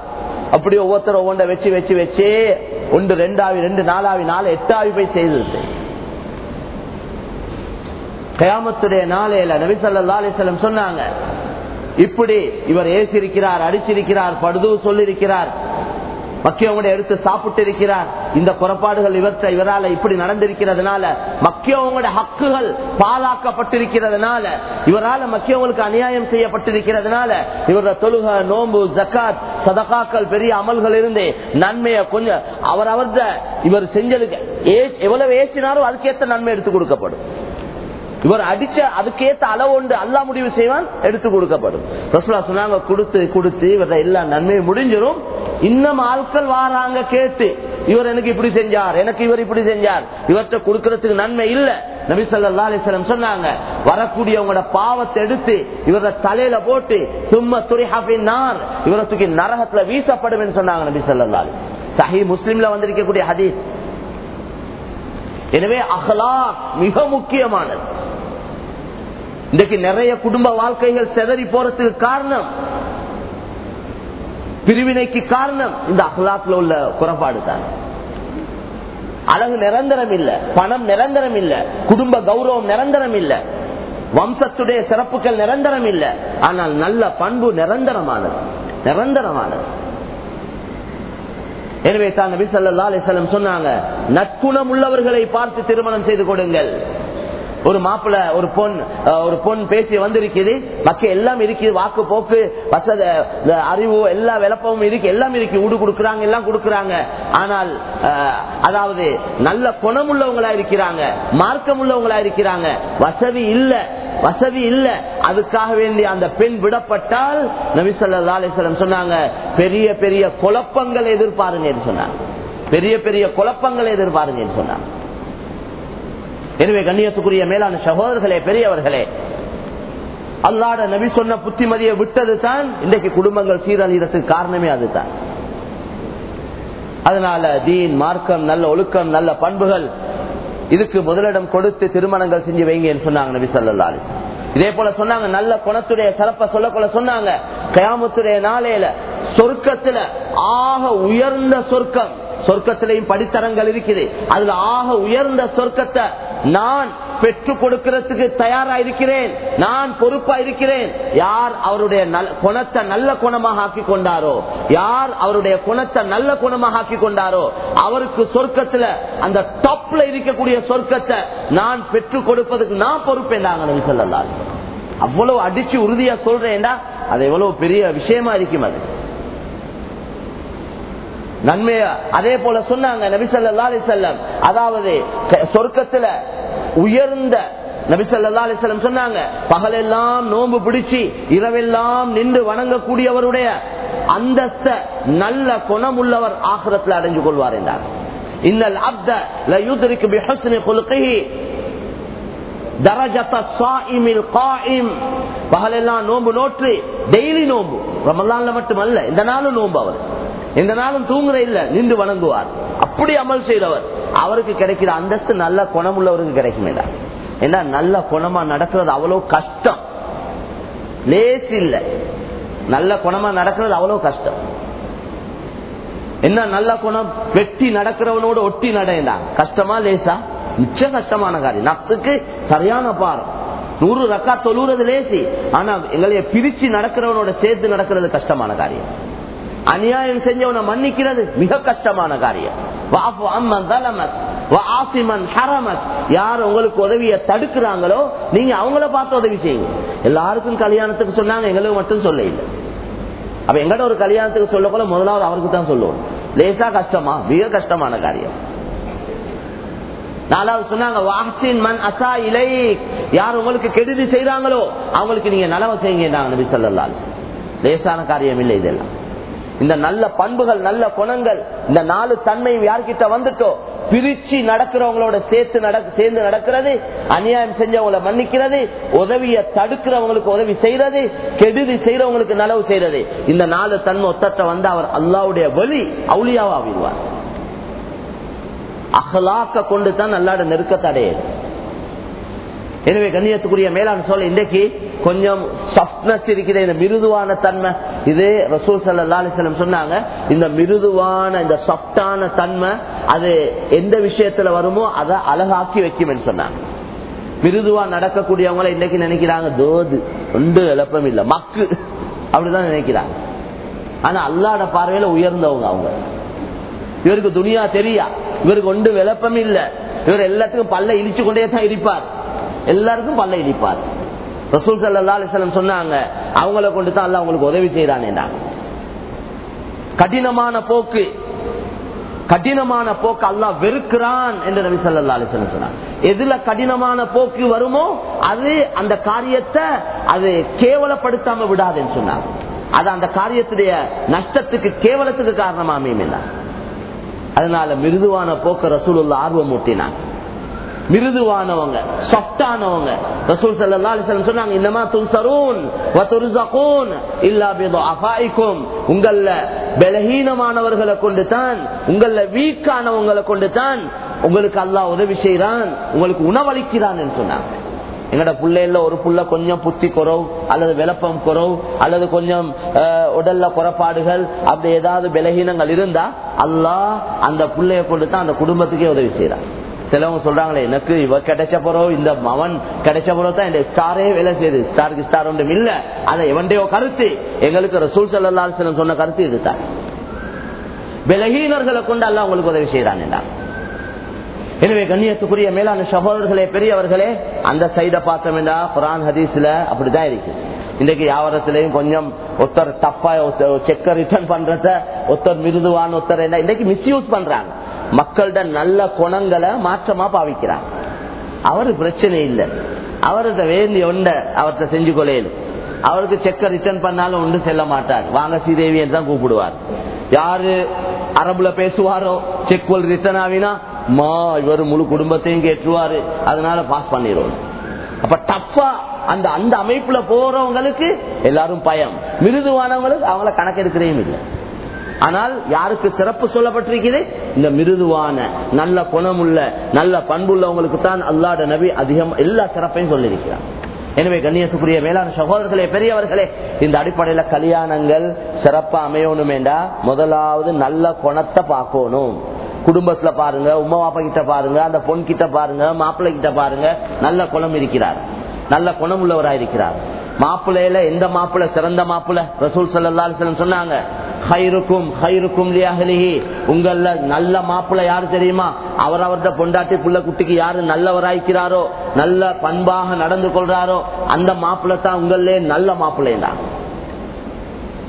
அப்படி ஒவ்வொருத்தர் ஒவ்வொன்றை வச்சு வச்சு வச்சே ஒன்று ரெண்டாவி ரெண்டு நாலாவி நாலு எட்டாவி போய் செய்தது கயாமத்துடைய நாளையில நபிசல்லா அலிசல்லம் சொன்னாங்க இப்படி இவர் ஏசிருக்கிறார் அடிச்சிருக்கிறார் படுது சொல்லிருக்கிறார் மக்கியவங்க எடுத்து சாப்பிட்டு இருக்கிறார் இந்த புறப்பாடுகள் இவற்றை இவரால இப்படி நடந்திருக்கிறதுனால மக்கியவங்களோட ஹக்குகள் பாலாக்கப்பட்டிருக்கிறதுனால இவரால் மக்கியவங்களுக்கு அநியாயம் செய்யப்பட்டிருக்கிறதுனால இவரோட தொழுக நோம்பு ஜக்காத் சதகாக்கள் பெரிய அமல்கள் இருந்தே நன்மையை கொஞ்சம் அவர் அவர்த இவர் செஞ்சதுக்கு எவ்வளவு ஏசினாரோ அதுக்கேற்ற நன்மை எடுத்து கொடுக்கப்படும். இவர் அடிச்ச அதுக்கேத்த அளவு ஒன்று அல்லா முடிவு செய்வான் எடுத்து கொடுக்கப்படும். ரசுலா சொன்னாங்க கொடுத்து கொடுத்து இவர எல்லா நன்மையும் முடிஞ்சிடும் இன்னும் ஆட்கள் வாராங்க கேட்டு இவர் எனக்கு இப்படி செஞ்சார் எனக்கு இவர் இப்படி செஞ்சார். இவர்கிட்ட கொடுக்கறதுக்கு நன்மை இல்ல. நபி சொல்லா அலிஸ்லம் சொன்னாங்க வரக்கூடியவங்களோட பாவத்தை எடுத்து இவர தலையில போட்டு சும்மா துரிஹாபின் நார் இவரை நரகத்துல வீசப்படும் சொன்னாங்க நபி சொல்லா சஹி முஸ்லீம்ல வந்திருக்கக்கூடிய ஹதீஸ். எனவே அகலா மிக முக்கியமானது. இன்றைக்கு நிறைய குடும்ப வாழ்க்கைகள் செதறி போறதுக்கு காரணம் பிரிவினைக்கு காரணம் இந்த அகலாத்துல உள்ள குறைபாடு தான் அழகு நிரந்தரம் இல்ல பணம் நிரந்தரம் இல்ல குடும்ப கௌரவம் நிரந்தரம் இல்ல வம்சத்துடைய சிறப்புகள் நிரந்தரம் இல்ல ஆனால் நல்ல பண்பு நிரந்தரமானது நிரந்தரமானது. எனவே தான் நபி சொல்லா அலிசல்லம் சொன்னாங்க நற்குணம் உள்ளவர்களை பார்த்து திருமணம் செய்து கொடுங்கள். ஒரு மாப்பிள்ள ஒரு பொன் ஒரு பொன் பேசி வந்திருக்குது மக்கள் எல்லாம் இருக்குது வாக்கு போக்கு வசத அறிவு எல்லா விளப்பமும் இருக்கு எல்லாம் இருக்கு ஊடு கொடுக்கறாங்க எல்லாம் கொடுக்கறாங்க. ஆனால் அதாவது நல்ல குணம் உள்ளவங்களா இருக்கிறாங்க மார்க்கம் உள்ளவங்களா இருக்கிறாங்க வசதி இல்லை. வசதி இல்ல. அதுக்காக வேண்டிய அந்த பெண் விடப்பட்டால் நபிசல்லா அலிஸ்லம் சொன்னாங்க பெரிய பெரிய குழப்பங்களை எதிர்பாருங்க சொன்னாங்க. பெரிய பெரிய குழப்பங்களை எதிர்பாருங்க சொன்னாங்க. எனவே கண்ணியத்துக்குரிய மேலான சகோதரர்களே பெரியவர்களே அல்லாட நபி சொன்ன புத்திமதியை விட்டது தான் இன்றைக்கு குடும்பங்கள் சீரழிகிறதுக்கு காரணமே அதுதான். அதனால தீன் மார்க்கம் நல்ல ஒழுக்கம் நல்ல பண்புகள் இதுக்கு முதலிடம் கொடுத்து திருமணங்கள் செஞ்சு வைங்கன்னு சொன்னாங்க நபி சொல்லலாலு இதே போல சொன்னாங்க நல்ல குணத்துடைய சிறப்ப சொல்லக்கொள்ள சொன்னாங்க. கயாமத்துடைய நாளையில சொர்க்கத்துல ஆக உயர்ந்த சொர்க்கம். சொர்க்கத்திலையும் படித்தரங்கள் இருக்குது. அதுல ஆக உயர்ந்த சொர்க்கத்தை நான் பெற்றுக் கொடுக்கிறதுக்கு தயாரா இருக்கிறேன் நான் பொறுப்பா இருக்கிறேன் யார் அவருடைய குணத்தை நல்ல குணமாக ஆக்கி கொண்டாரோ யார் அவருடைய குணத்தை நல்ல குணமாக ஆக்கி கொண்டாரோ அவருக்கு சொர்க்கத்துல அந்த டாப்ல இருக்கக்கூடிய சொர்க்கத்தை நான் பெற்றுக் கொடுப்பதுக்கு நான் பொறுப்பேன் சொல்லலாம் அவ்வளவு அடிச்சு உறுதியா சொல்றேன்டா அது எவ்வளவு பெரிய விஷயமா இருக்கும் அது. நன்மையா? அதே போல சொன்னாங்க நபிசல்லா செல்லம் அதாவது சொர்க்கத்துல உயர்ந்த நபிசல்லா அலிசல்லம் சொன்னாங்க பகலெல்லாம் நோன்பு பிடிச்சு இரவெல்லாம் நின்று வணங்கக்கூடியவருடைய அந்தஸ்த நல்ல குணமுள்ளவர் ஆசிரத்தில் அடைஞ்சு கொள்வார் என்றார் இன்னல் அப்த பகலெல்லாம் நோன்பு நோற்று டெய்லி நோன்பு. ரமலான்ல மட்டுமல்ல இந்த நாளும் நோன்பு அவர். எந்த நாளும் தூங்குற இல்ல நின்று வணங்குவார். அப்படி அமல் செய்தவர். அவருக்கு கிடைக்கிற அந்தஸ்து நல்ல குணம் உள்ளவருக்கு கிடைக்குமேடா ஏன்னா நல்ல குணமா நடக்கிறது அவ்வளவு கஷ்டம். லேஸ் இல்ல. நல்ல குணமா நடக்கிறது அவ்வளவு கஷ்டம். என்ன நல்ல குணம்? வெட்டி நடக்கிறவனோட ஒட்டி நடையலாம் கஷ்டமா லேசா? மிச்ச கஷ்டமான காரியம். நப்சுக்கு சரியான பாரம். நூறு ரக்கா தொழுறது லேசி. ஆனா எங்களைய பிரிச்சு நடக்கிறவனோட சேர்த்து நடக்கிறது கஷ்டமான காரியம். அநியாயம் செஞ்சவனை மன்னிக்கிறது மிக கஷ்டமான காரியம். தலமத் ஹரமத். யார் உங்களுக்கு உதவிய தடுக்கிறாங்களோ நீங்க அவங்கள பார்த்து உதவி செய்யுங்க. எல்லாருக்கும் கல்யாணத்துக்கு சொன்னாங்க எங்களுக்கு மட்டும் சொல்ல இல்லை அப்ப எங்கட ஒரு கல்யாணத்துக்கு சொல்ல போல முதலாவது அவருக்கு தான் சொல்லுவோம். லேசா கஷ்டமா? மிக கஷ்டமான காரியம். நாலாவது சொன்னாங்க அசா யார் உங்களுக்கு கெடுதி செய்யறாங்களோ அவங்களுக்கு நீங்க நலவை செய்யுங்க சொல்லலாம் லேசான காரியம் இல்லை இதெல்லாம். இந்த நல்ல பண்புகள் நல்ல குணங்கள் இந்த நாலு தன்மை யார்கிட்ட வந்துட்டோ பிரிச்சு நடக்கிறவங்களோட சேர்த்து சேர்ந்து நடக்கிறது அநியாயம் செஞ்சவங்களை மன்னிக்கிறது உதவிய தடுக்கிறவங்களுக்கு உதவி செய்யறது கெடுதி செய்யறவங்களுக்கு நலவு செய்யறது இந்த நாலு தன்மை ஒத்தட்ட வந்து அவர் அல்லாவுடைய வலி அவுளியாவா ஆவிடுவார் அகலாக்க கொண்டு தான் நல்லாட நெருக்கத்தடையது. எனவே கண்ணியத்துக்குரிய மேலான சொல்ல இன்றைக்கு கொஞ்சம் சப்னஸ் இருக்கிற இந்த மிருதுவான தன்மை. இது ரசூல் சல்லாசலம் சொன்னாங்க. இந்த மிருதுவான இந்த சப்டான தன்மை அது எந்த விஷயத்துல வருமோ அதை அழகாக்கி வைக்கும் சொன்னாங்க. மிருதுவா நடக்கக்கூடியவங்களை இன்னைக்கு நினைக்கிறாங்க. தோது ஒன்று எழப்பம் இல்லை. மக்கு. அப்படிதான் நினைக்கிறாங்க. ஆனா அல்லாட பார்வையில உயர்ந்தவங்க அவங்க. இவருக்கு துணியா தெரியா. இவருக்கு ஒன்று விளப்பம் இல்லை. இவர் எல்லாத்துக்கும் பல்ல இழிச்சு கொண்டே தான் இருப்பார். எல்லாருக்கும் பல்ல இடிப்பார். ரசூல் சல்லா அலிஸ்லம் சொன்னாங்க அவங்கள கொண்டு தான் அல்ல அவங்களுக்கு உதவி செய்யறான் கடினமான போக்கு கடினமான போக்கு அல்லா வெறுக்கிறான் என்று நபி சல்லா அலிஸ்லம் சொன்னாங்க. எதுல கடினமான போக்கு வருமோ அது அந்த காரியத்தை அது கேவலப்படுத்தாம விடாதுன்னு சொன்னாங்க. அது அந்த காரியத்துடைய நஷ்டத்துக்கு கேவலத்துக்கு காரணமா அமையும் அதனால மிருதுவான போக்க ரசூல் ஆர்வம் ஊட்டினாங்க மிருதுவானவங்க சாஃப்டானவங்க ரசூல் சல்லா அலிஸ்லம் சொன்னாங்க இன்னமா துன்சரூன் வதுர்ஸகூன் இல்லா அபாய்க்கும் உங்கள பலஹீனமானவர்களை கொண்டு தான் உங்கள வீக்கானவங்களை கொண்டு தான் உங்களுக்கு அல்லாஹ் உதவி செய்யறான் உங்களுக்கு உணவளிக்கிறான் சொன்னாங்க. எங்கட பிள்ளைல ஒரு புள்ள கொஞ்சம் புத்தி குறவு அல்லது விளப்பம் குறவு அல்லது கொஞ்சம் உடல்ல குறப்பாடுகள் அப்படி ஏதாவது பலகீனங்கள் இருந்தா அல்லாஹ் அந்த பிள்ளைய கொண்டு தான் அந்த குடும்பத்துக்கே உதவி செய்யறான் சிலவங்க சொல்றாங்களே எனக்கு இவ கிடைச்ச பிறகு இந்த மவன் கிடைச்ச பிறகு தான் இந்த ஸ்டாரே வேலை செய்யுது. ஸ்டாருக்கு ஸ்டார் ஒன்றும் இல்ல. அதை எவன்டையோ கருத்து. எங்களுக்கு ரசூல் சல்லா சொன்ன கருத்து இதுதான். விலகீனர்களை கொண்டு அல்ல உங்களுக்கு உதவி செய்யறான் எனவே கண்ணியத்துக்குரிய மேலான சகோதரர்களே பெரியவர்களே அந்த சைட என்றா குரான் ஹதீஸ்ல அப்படிதான் இருக்கு. இன்றைக்கு வியாபாரத்திலையும் கொஞ்சம் ஒருத்தர் தப்பா செக்க ரிட்டர்ன் பண்றத ஒருத்தர் மிருதுவான் ஒருத்தர் என்ன இன்றைக்கு மிஸ்யூஸ் பண்றாங்க. மக்கள்கிட்ட நல்ல குணங்களை மாற்றமா பாவிக்கிறார். அவரு பிரச்சனை இல்லை. அவர்கிட்ட வேண்டி ஒண்ட அவர்கிட்ட செஞ்சு கொள்ளையிலும் அவருக்கு செக்க ரிட்டர்ன் பண்ணாலும் ஒன்று செல்ல மாட்டார். வாங்க ஸ்ரீதேவி என்று தான் கூப்பிடுவார். யாரு அரபுல பேசுவாரோ? செக் ரிட்டர்ன் ஆவினா மா இவர் முழு குடும்பத்தையும் கேட்டுருவாரு. அதனால பாஸ் பண்ணிடுவோம் அப்ப டப்பா அந்த அந்த அமைப்புல போறவங்களுக்கு எல்லாரும் பயம். மிருதுவானவங்களுக்கு அவங்கள கணக்கெடுக்கிறேயும் இல்லை. ஆனால் யாருக்கு சிறப்பு சொல்லப்பட்டிருக்கிறது? இந்த மிருதுவான நல்ல குணமுள்ள நல்ல பண்புள்ளவங்களுக்கு தான் அல்லாட நபி அதிகம் எல்லா சிறப்பையும் சொல்லியிருக்கிறார். எனவே கண்ணியத்துக்குரிய மேலான சகோதரர்களே பெரியவர்களே இந்த அடிப்படையில கல்யாணங்கள் சிறப்பா அமையணும் என்றா முதலாவது நல்ல குணத்தை பார்க்கணும். குடும்பத்துல பாருங்க உமா பாப்பா கிட்ட பாருங்க அந்த பொன் கிட்ட பாருங்க மாப்பிள்ளை கிட்ட பாருங்க நல்ல குணம் இருக்கிறார். நல்ல குணம் உள்ளவராக இருக்கிறார். மாப்பிள்ளையில எந்த மாப்பிள்ள சிறந்த மாப்பிள்ள? ரசூல் சல்லா சொன்னாங்க ஹைருக்கும் ஹைருக்கும் லியாஹலிஹி உங்கள நல்ல மாப்பிள்ள யாரு தெரியுமா? அவர் அவர்கிட்ட பொண்டாட்டி புள்ள குட்டிக்கு யாரு நல்லவராய்க்கிறாரோ நல்ல பண்பாக நடந்து கொள்றாரோ அந்த மாப்பிள்ள தான் உங்களே நல்ல மாப்பிள்ளை தான்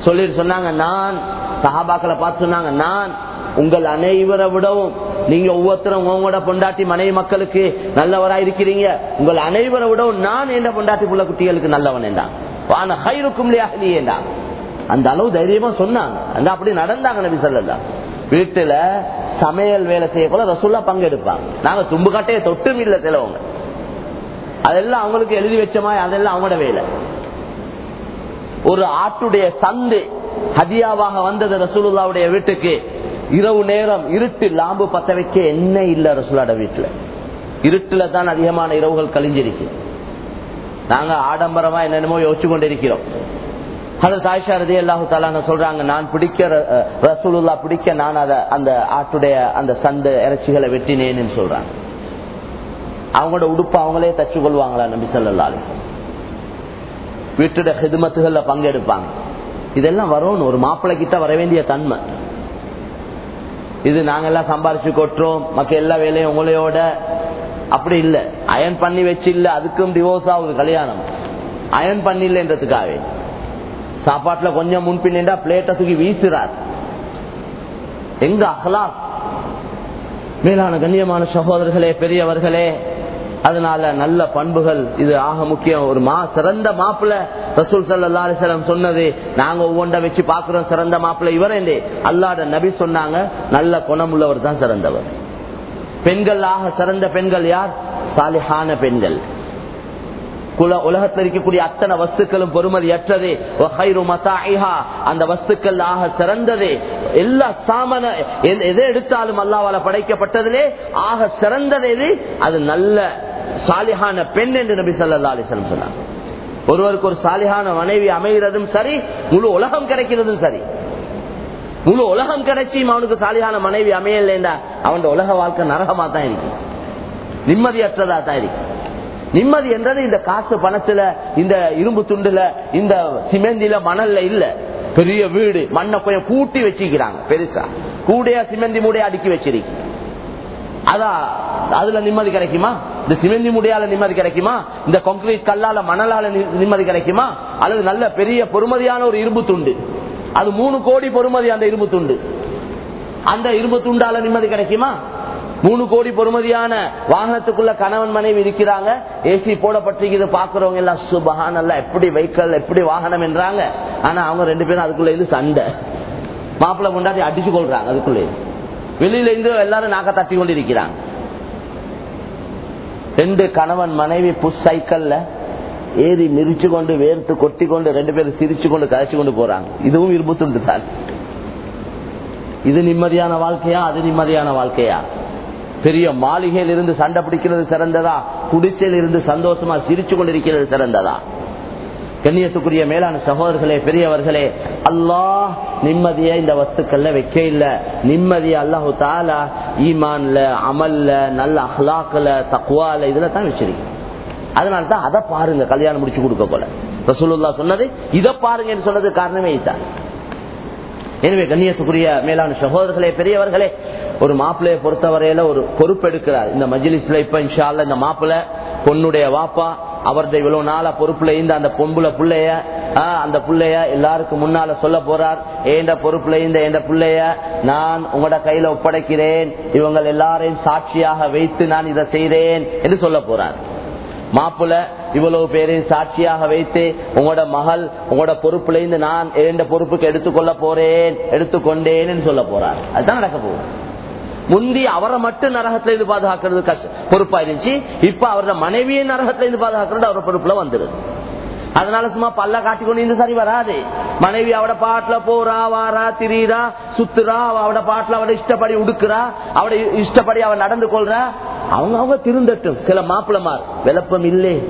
சொல்லிட்டு சொன்னாங்க நான். சஹாபாக்களை பார்த்து சொன்னாங்க நான். உங்கள் அனைவரை விடவும் நீங்க ஒவ்வொருத்தரும் உங்களோட பொண்டாட்டி மனைவி மக்களுக்கு நல்லவரா இருக்கிறீங்க உங்கள் அனைவரை விடவும் நான் என்ற பொண்டாட்டி புள்ள குட்டிகளுக்கு நல்லவன் என்றான் ஹைருக்கும் ஹைருக்கும் ஏண்டா? அந்த அளவு தைரியமா சொன்னாங்க. அந்த அப்படி நடந்தாங்க நபி சொல்லலாம் வீட்டுல சமையல் வேலை செய்ய போல ரசுல்லா பங்கெடுப்பாங்க. நாங்க தும்பு கட்டையை தொட்டும் இல்ல சிலவங்க. அதெல்லாம் அவங்களுக்கு எழுதி வச்ச மாதிரி அதெல்லாம் அவங்களோட வேலை. ஒரு ஆட்டுடைய சந்து ஹதியாவாக வந்தது ரசூலுல்லாவுடைய வீட்டுக்கு. இரவு நேரம் இருட்டு லாம்பு பத்த வைக்க என்ன இல்ல ரசூலாட வீட்டுல. இருட்டுல தான் அதிகமான இரவுகள் கழிஞ்சிருக்கு. நாங்க ஆடம்பரமா என்னென்னமோ யோசிச்சு கொண்டிருக்கிறோம். அது தாய்ஷா ரதி அல்லாஹு தாலான சொல்றாங்க நான் பிடிக்க ரசூலுல்லா பிடிக்க நான் அத அந்த ஆட்டுடைய அந்த சந்த இறைச்சிகளை வெட்டினேன்னு சொல்றாங்க. அவங்களோட உடுப்பு அவங்களே தச்சு கொள்வாங்களா நபி சொல்லா வீட்டுட ஹிதுமத்துகள்ல பங்கெடுப்பாங்க. இதெல்லாம் வரும்னு ஒரு மாப்பிள்ளை கிட்ட வர வேண்டிய தன்மை. இது நாங்கெல்லாம் சம்பாரிச்சு கொட்டுறோம் மக்க எல்லா வேலையும் உங்களையோட. அப்படி இல்லை. அயன் பண்ணி வச்சு இல்லை அதுக்கும் டிவோர்ஸ் ஆகுது கல்யாணம். அயன் பண்ணில்லன்றதுக்காகவே சாப்பாட்டுல கொஞ்சம் முன்பின்னா பிளேட்டை தூக்கி வீசுறார். எங்க அகலா மேலான கண்ணியமான சகோதரர்களே பெரியவர்களே அதனால நல்ல பண்புகள் இது ஆக முக்கியம். ஒரு மா சிறந்த மாப்பிள்ள ரசூல் சல்லா அலிசலம் சொன்னது நாங்க ஒவ்வொன்றை வச்சு பாக்குறோம் சிறந்த மாப்பிள்ள இவரே அல்லாட நபி சொன்னாங்க நல்ல குணமுள்ளவர் தான் சிறந்தவர். பெண்கள் ஆக சிறந்த பெண்கள் யார்? சாலிஹான பெண்கள். குல உலகத்தில் இருக்கக்கூடிய அத்தனை வஸ்துக்களும் பொறுமதியற்றது. அந்த வஸ்துக்கள் ஆக சிறந்தது. எல்லா சாமன எதை எடுத்தாலும் அல்லாவால படைக்கப்பட்டதிலே ஆக சிறந்தது எது? அது நல்ல சாலிஹான பெண் என்று நபி சல்லா அலிசலம் சொன்னார் ஒருவருக்கு ஒரு சாலிஹான மனைவி அமைகிறதும் சரி முழு உலகம் கிடைக்கிறதும் சரி. முழு உலகம் கிடைச்சியும் அவனுக்கு சாலிஹான மனைவி அமையலைண்டா அவன் உலக வாழ்க்கை நரகமா தான் இருக்கு. நிம்மதியற்றதா தான் இருக்கு. நிம்மதி என்றது இந்த காசு பணத்துல இந்த இரும்பு துண்டுல இந்த சிமெந்தில மணல்ல இல்ல. பெரிய வீடு மண்ணை கொஞ்சம் கூட்டி வச்சிருக்கிறாங்க பெருசா. கூடையா சிமெந்தி மூடையா அடுக்கி வச்சிருக்கு. அதான் அதுல நிம்மதி கிடைக்குமா? இந்த சிமெந்தி முடியால நிம்மதி கிடைக்குமா? இந்த கொங்கிரீட் கல்லால மணலால நிம்மதி கிடைக்குமா? அல்லது நல்ல பெரிய பொறுமதியான ஒரு இரும்பு துண்டு. அது மூணு கோடி பொறுமதி அந்த இரும்பு துண்டு. அந்த இரும்பு துண்டால நிம்மதி கிடைக்குமா? மூணு கோடி பொறுமதியான வாகனத்துக்குள்ள கணவன் மனைவி இருக்கிறாங்க. ஏசி போடப்பட்டிருக்கிறது பாக்குறவங்க எல்லாம் சுபகான் எல்லாம் எப்படி வெஹிக்கல் எப்படி வாகனம் என்றாங்க. ஆனா அவங்க ரெண்டு பேரும் அதுக்குள்ள இருந்து சண்டை. மாப்பிள்ளை கொண்டாடி அடிச்சு கொள்றாங்க அதுக்குள்ளே. வெளியில இருந்து எல்லாரும் நாக்க தட்டி கொண்டு இருக்கிறாங்க ரெண்டு கணவன் மனைவி புஷ் சைக்கிள்ல ஏறி மிரிச்சு கொண்டு வேர்த்து கொட்டி கொண்டு ரெண்டு பேரும் சிரிச்சு கொண்டு கதைச்சு கொண்டு போறாங்க. இதுவும் இருபத்துண்டு தான். இது நிம்மதியான வாழ்க்கையா? அது நிம்மதியான வாழ்க்கையா? பெரிய மாளிகையில் இருந்து சண்டை பிடிக்கிறது சிறந்ததா? குடிச்சையில் இருந்து சந்தோஷமா சிரிச்சு கொண்டிருக்கிறது சிறந்ததா? கண்ணியத்துக்குரிய மேலான சகோதரர்களே பெரியவர்களே அல்லாஹ் நிம்மதிய இந்த வஸ்துக்கள்ல வைக்க இல்ல. நிம்மதிய அல்லாஹு தாலா ஈமான்ல அமல்ல நல்ல அஹ்லாக்ல தக்குவால இதுல தான் வச்சிருக்கு அதனால தான் அதை பாருங்க கல்யாணம் முடிச்சு கொடுக்க போல. ரசூலுல்லா சொன்னது இதை பாருங்கன்னு சொன்னது காரணமே இதுதான். எனவே கண்ணியத்துக்குரிய மேலான சகோதரர்களே பெரியவர்களே ஒரு மாப்பிள்ளைய பொறுத்தவரையில ஒரு பொறுப்பெடுக்கிறார். இந்த மஜிலிஸ்ல இப்ப இன்ஷால்ல இந்த மாப்பிள்ள பொண்ணுடைய வாப்பா அவரது இவ்வளவு நாளா பொறுப்புல இருந்த அந்த பொம்புல பிள்ளைய அந்த பிள்ளைய எல்லாருக்கும் முன்னால சொல்ல போறார். ஏண்ட பொறுப்புல இருந்த எந்த பிள்ளைய? நான் உங்களோட கையில ஒப்படைக்கிறேன். இவங்க எல்லாரையும் சாட்சியாக வைத்து நான் இதை செய்தேன் என்று சொல்ல போறார். மாப்பிள்ள இவ்வளவு பேரையும் சாட்சியாக வைத்து உங்களோட மகள் உங்களோட பொறுப்புல இருந்து நான் இரண்ட பொறுப்புக்கு எடுத்துக்கொள்ள போறேன் எடுத்துக்கொண்டேன் சொல்ல போறார். அதுதான் நடக்க போகுது. முந்தி அவரை மட்டும் நரகத்துல இருந்து பாதுகாக்கிறது கஷ்ட பொறுப்பா இருந்துச்சு. இப்ப அவரோட மனைவியை நரகத்துல இருந்து பாதுகாக்கிறது அவரோட பொறுப்புல வந்துருது. அதனால சும்மா பல்ல காட்டி கொண்டு இந்த சரி வராது. மனைவி அவட பாட்டுல போறா வாரா திரியிறா சுத்துறா அவட பாட்டுல அவட இஷ்டப்படி உடுக்குறா அவட இஷ்டப்படி அவ நடந்து கொள்றா. அவங்க அவங்க திருந்தட்டும். சில மாப்பிளமார் விளப்பம் இல்லை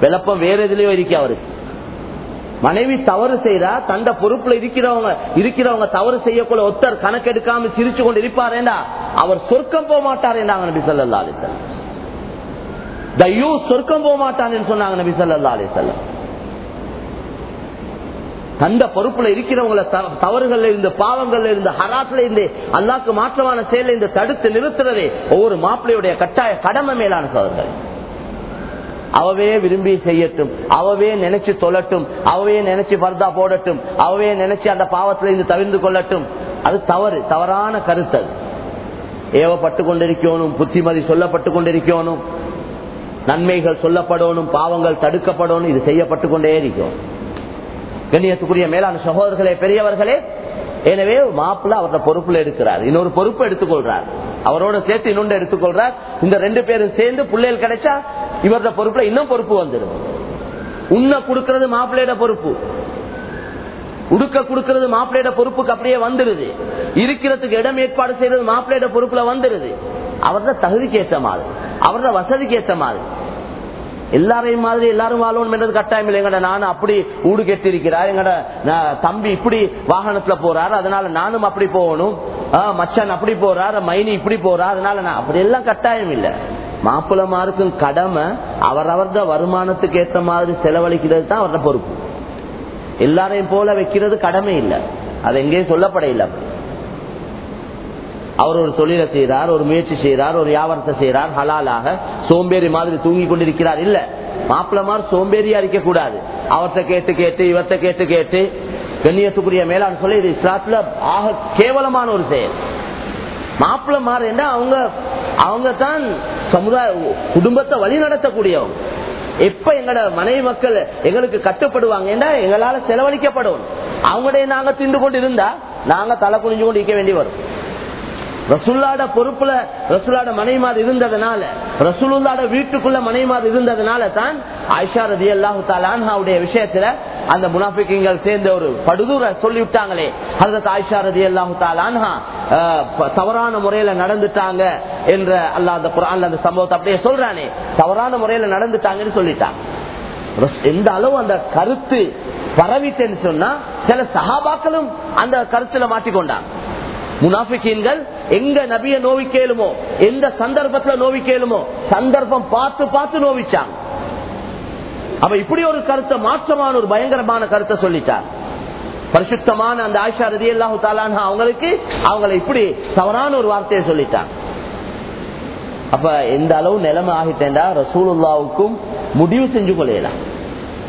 விளப்பம் வேற எதுலயோ இருக்கு அவருக்கு மனைவி தவறு செய்யறா தந்த பொறுப்புல இருக்கிறவங்க இருக்கிறவங்க தவறு செய்யக்குள்ள ஒத்தர் கணக்கெடுக்காம சிரிச்சு கொண்டு இருப்பாரேண்டா. அவர் சொர்க்கம் போக மாட்டாரேண்டாங்க நபி சொல்லா அலிசல்லம் தையோ சொர்க்கம் போக மாட்டான்னு சொன்னாங்க நபி சொல்லா அலிசல்லம் தந்த பொறுப்புல இருக்கிறவங்கள தவறுகள்ல இருந்து பாவங்கள்ல இருந்து ஹராட்ல இருந்து அல்லாக்கு மாற்றமான செயல இருந்து தடுத்து நிறுத்துறதே ஒவ்வொரு மாப்பிள்ளையுடைய கட்டாய கடமை மேலான சோதர்கள் அவவே விரும்பி செய்யட்டும். அவவே நினைச்சு தொழட்டும். அவவே நினைச்சு பர்தா போடட்டும். அவவே நினைச்சு அந்த பாவத்துல இருந்து தவிர்ந்து கொள்ளட்டும். அது தவறு. தவறான கருத்தல் ஏவப்பட்டு கொண்டிருக்கணும் புத்திமதி சொல்லப்பட்டு கொண்டிருக்கணும் நன்மைகள் சொல்லப்படணும் பாவங்கள் தடுக்கப்படணும் இது செய்யப்பட்டு கொண்டே இருக்கும் கண்ணியத்துக்குரிய மேலான சகோதரர்களே பெரியவர்களே எனவே மாப்பிள்ள அவரோட பொறுப்புல எடுக்கிறார். இன்னொரு பொறுப்பு எடுத்துக்கொள்றார் அவரோட சேர்த்து இன்னொன்று எடுத்துக்கொள்றார். இந்த ரெண்டு பேரும் சேர்ந்து பிள்ளைகள் கிடைச்சா இவரோட பொறுப்புல இன்னும் பொறுப்பு வந்துடும். உன்ன கொடுக்கறது மாப்பிள்ளையோட பொறுப்பு. உடுக்க கொடுக்கிறது மாப்பிள்ளையோட பொறுப்புக்கு அப்படியே வந்துருது இருக்கிறதுக்கு இடம் ஏற்பாடு செய்யறது மாப்பிள்ளையோட பொறுப்புல வந்துருது அவர்தான் தகுதிக்கு ஏற்ற மாதிரி. அவரோட வசதிக்கு ஏற்ற மாதிரி. எல்லாரையும் மாதிரி எல்லாரும் வாழணும் என்றது கட்டாயம் இல்லை. எங்கட நானும் அப்படி ஊடு கெட்டிருக்கிறார். எங்கட தம்பி இப்படி வாகனத்துல போறாரு. அதனால நானும் அப்படி போகணும். ஆஹ் மச்சான் அப்படி போறாரு. மைனி இப்படி போறா. அதனால நான் அப்படி எல்லாம் கட்டாயம் இல்லை. மாப்பிளமாருக்கும் கடமை அவரவர்த வருமானத்துக்கு ஏற்ற மாதிரி செலவழிக்கிறது தான் அவரோட பொறுப்பு. எல்லாரையும் போல வைக்கிறது கடமை இல்லை. அது எங்கேயும் சொல்லப்பட இல்லை அவர் ஒரு தொழிலை செய்கிறார் ஒரு முயற்சி செய்கிறார் ஒரு வியாபாரத்தை செய்கிறார் ஹலாலாக சோம்பேறி மாதிரி தூங்கி கொண்டிருக்கிறார். இல்ல மாப்பிளமார் சோம்பேறியா இருக்க கூடாது அவர்த்த கேட்டு கேட்டு இவர்த்த கேட்டு கேட்டு கண்ணியத்துக்குரிய மேலான்னு சொல்லி இது இஸ்லாத்துல ஆக கேவலமான ஒரு செயல். மாப்பிள்ள என்ன அவங்க அவங்க தான் சமுதாய குடும்பத்தை வழி நடத்தக்கூடியவங்க. எப்ப எங்கட மனைவி மக்கள் எங்களுக்கு கட்டுப்படுவாங்க எங்களால செலவழிக்கப்படும். அவங்களே நாங்க திண்டு கொண்டு இருந்தா நாங்க தலை குனிஞ்சு கொண்டு இருக்க வேண்டி வரும். ரசுல்லாட பொறுப்புல ரசுல்லாட மனைமார் இருந்ததுனால ரசூலுல்லாட வீட்டுக்குள்ள மனைமாறு இருந்ததுனால தான் ஐஷா ரதி அல்லாஹு தாலான்ஹாவுடைய விஷயத்துல அந்த முனாபிக்கங்கள் சேர்ந்த ஒரு படுதூர சொல்லி விட்டாங்களே ஹசரத் ஆயிஷா ரதி அல்லாஹு தாலான்ஹா தவறான முறையில நடந்துட்டாங்க என்ற அல்லா அந்த குரான்ல அந்த சம்பவத்தை அப்படியே சொல்றானே. தவறான முறையில நடந்துட்டாங்கன்னு சொல்லிட்டாங்க. எந்த அளவு அந்த கருத்து பரவிட்டேன்னு சொன்னா சில சகாபாக்களும் அந்த கருத்துல மாட்டிக்கொண்டாங்க. முனாபிக்கீன்கள் எங்க நபிய நோவிக்கேலுமோ எந்த சந்தர்ப்பத்துல நோவிக்கேலுமோ சந்தர்ப்பம் பார்த்து பார்த்து நோவிச்சாங்க. அப்ப இப்படி ஒரு கருத்தை மாற்றமான ஒரு பயங்கரமான கருத்தை சொல்லிட்டார் பரிசுத்தமான அந்த ஆயிஷா ரதி அல்லாஹு தாலான் அவங்களுக்கு அவங்களை இப்படி தவறான ஒரு வார்த்தையை சொல்லிட்டாங்க. அப்ப எந்த அளவு நிலைமை ஆகிட்டேன்டா ரசூலுல்லாவுக்கும் முடிவு செஞ்சு கொள்ளலாம்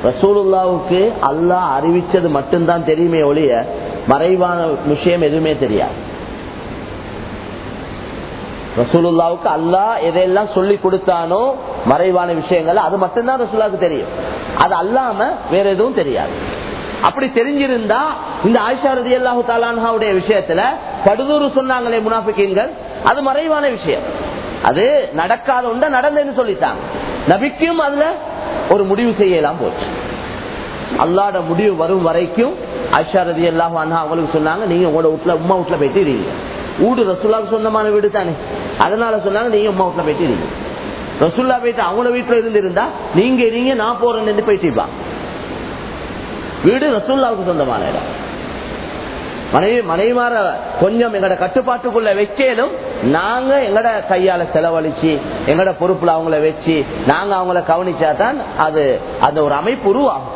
ரசூலுல்லாவுக்கு அல்லாஹ் அறிவிச்சது மட்டும்தான் தெரியுமே ஒழிய மறைவான விஷயம் எதுவுமே தெரியாது. ரசூலுல்லாவுக்கு அல்லாஹ் எதையெல்லாம் சொல்லி கொடுத்தானோ மறைவான விஷயங்கள் அது மட்டும்தான் ரசூலாவுக்கு தெரியும். அது அல்லாம வேற எதுவும் தெரியாது. அப்படி தெரிஞ்சிருந்தா இந்த ஆயிஷா ரதி அல்லாஹு தாலான்ஹாவுடைய விஷயத்துல படுதூறு சொன்னாங்களே முனாபிக்கீன்கள் அது மறைவான விஷயம். அது நடக்காத உண்ட நடந்ததுன்னு சொல்லிட்டாங்க. நபிக்கும் அதுல ஒரு முடிவு செய்யலாம் போச்சு. அல்லாட முடிவு வரும் வரைக்கும் ஆயிஷா ரதி அல்லாஹு அண்ணா அவங்களுக்கு சொன்னாங்க நீங்க உங்களோட வீட்டுல உமா வீட்டுல போயிட்டு இருக்கீங்க வீடு ரசுல்லாவுக்கு சொந்தமான வீடு தானே. அதனால சொன்னாங்க நீங்க உமா வீட்டுல போயிட்டு இருக்கீங்க ரசுல்லா போயிட்டு அவங்கள வீட்டுல இருந்து இருந்தா நீங்க இருங்க நான் போறேன்னு போயிட்டு வீடு ரசுல்லாவுக்கு சொந்தமான இடம். மனைவி மனைவிமார கொஞ்சம் எங்கட கட்டுப்பாட்டுக்குள்ள வைக்கலும் நாங்க எங்கட கையால செலவழிச்சு எங்கட பொறுப்புல அவங்கள வச்சு நாங்க அவங்கள கவனிச்சா தான் அது அந்த ஒரு அமைப்பு உருவாகும்.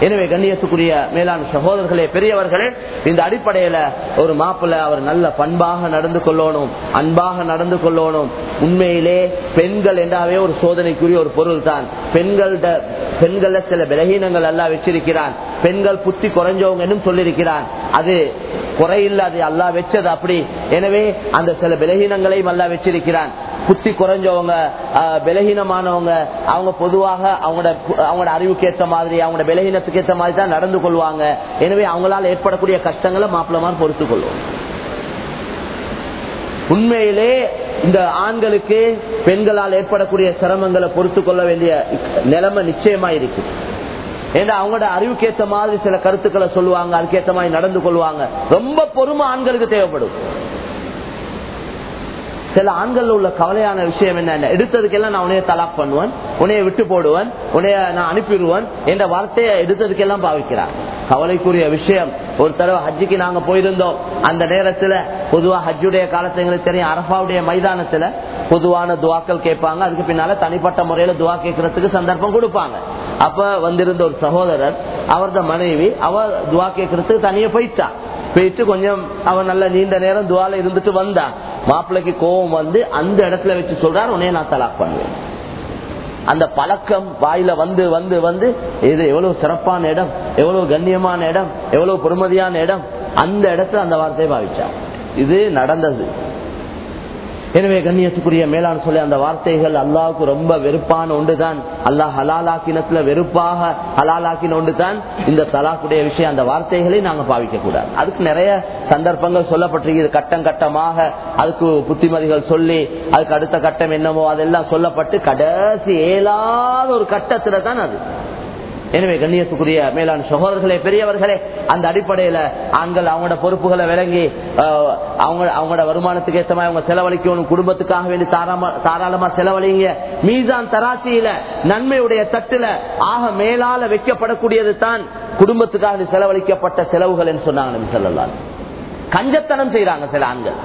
எனவே கண்ணியத்துக்குரிய மேலாண் சகோதரர்களே பெரியவர்களே இந்த அடிப்படையில ஒரு மாப்பிள்ள அவர் நல்ல பண்பாக நடந்து கொள்ளணும் அன்பாக நடந்து கொள்ளணும். உண்மையிலே பெண்கள் என்றாவே ஒரு சோதனைக்குரிய ஒரு பொருள் தான். பெண்கள்ட பெண்கள சில பலகீனங்கள் எல்லாம் வச்சிருக்கிறான். பெண்கள் புத்தி குறைஞ்சவங்க என்னும் சொல்லியிருக்கிறான். அது குறையில்ல அது அல்லா வச்சது அப்படி. எனவே அந்த சில பலகீனங்களையும் அல்லா வச்சிருக்கிறான். புத்தி குறைஞ்சவங்க பலகீனமானவங்க அவங்க பொதுவாக அவங்களோட அவங்களோட அறிவுக்கு ஏற்ற மாதிரி அவங்களோட பலகீனத்துக்கு ஏற்ற மாதிரி தான் நடந்து கொள்வாங்க. எனவே அவங்களால ஏற்படக்கூடிய கஷ்டங்களை மாப்பிளமான் பொறுத்து கொள்வோம். உண்மையிலே இந்த ஆண்களுக்கு பெண்களால் ஏற்படக்கூடிய சிரமங்களை பொறுத்து கொள்ள வேண்டிய நிலைமை நிச்சயமா இருக்கு. ஏன்னா அவங்களோட அறிவுக்கேற்ற மாதிரி சில கருத்துக்களை சொல்லுவாங்க அதுக்கேற்ற மாதிரி நடந்து கொள்வாங்க. ரொம்ப பொறுமை ஆண்களுக்கு தேவைப்படும். சில ஆண்கள் உள்ள கவலையான விஷயம் என்ன எடுத்ததுக்கெல்லாம் நான் உனைய தலாக் பண்ணுவேன் உனைய விட்டு போடுவேன் உனைய நான் அனுப்பிடுவேன் என்ற வார்த்தையை எடுத்ததுக்கெல்லாம் பாவிக்கிறார். கவலைக்குரிய விஷயம் ஒரு தடவை ஹஜ்ஜுக்கு நாங்க போயிருந்தோம். அந்த நேரத்துல பொதுவா ஹஜ்ஜுடைய காலத்துல எங்களுக்கு தெரியும் அரபாவுடைய மைதானத்துல பொதுவான துவாக்கள் கேட்பாங்க. அதுக்கு பின்னால தனிப்பட்ட முறையில துவா கேட்கறதுக்கு சந்தர்ப்பம் கொடுப்பாங்க. அப்ப வந்திருந்த ஒரு சகோதரர் அவரது மனைவி அவ துவா கேட்கறதுக்கு தனியே போயிட்டா. போயிட்டு கொஞ்சம் அவன் நல்ல நீண்ட நேரம் துவால இருந்துட்டு வந்தான் மாப்பிள்ளைக்கு கோபம் வந்து அந்த இடத்துல வச்சு சொல்றான் உடனே நான் தலாக் பண்ணுவேன். அந்த பழக்கம் வாயில வந்து வந்து வந்து இது எவ்வளவு சிறப்பான இடம் எவ்வளவு கண்ணியமான இடம் எவ்வளவு பொறுமதியான இடம் அந்த இடத்துல அந்த வார்த்தையை பாவிச்சார் இது நடந்தது. எனவே கண்ணியத்துக்குரிய மேலான சொல்லி அந்த வார்த்தைகள் அல்லாவுக்கு ரொம்ப வெறுப்பான ஒன்றுதான். அல்லாஹ் ஹலாலாக்கினத்துல வெறுப்பாக ஹலாலாக்கின ஒன்றுதான். இந்த தலாக்குடைய விஷயம் அந்த வார்த்தைகளை நாங்க பாவிக்க கூடாது. அதுக்கு நிறைய சந்தர்ப்பங்கள் சொல்லப்பட்டிருக்கிறது கட்டம் கட்டமாக அதுக்கு புத்திமதிகள் சொல்லி அதுக்கு அடுத்த கட்டம் என்னமோ அதெல்லாம் சொல்லப்பட்டு கடைசி ஏழாத ஒரு கட்டத்துல தான் அது. எனவே கண்ணியத்துக்குரிய மேலாண் சகோதரர்களே பெரியவர்களே அந்த அடிப்படையில ஆண்கள் அவங்களோட பொறுப்புகளை விளங்கி ஆஹ், அவங்க அவங்களோட வருமானத்துக்கு ஏற்ற மாதிரி அவங்க செலவழிக்கணும் குடும்பத்துக்காக வேண்டி தாராளமா தாராளமா செலவழிங்க. மீசான் தராசியில நன்மையுடைய தட்டுல ஆக மேலால வைக்கப்படக்கூடியது தான் குடும்பத்துக்காக செலவழிக்கப்பட்ட செலவுகள் என்று சொன்னாங்க சொல்லலாம் கஞ்சத்தனம் செய்யறாங்க சில ஆண்கள்.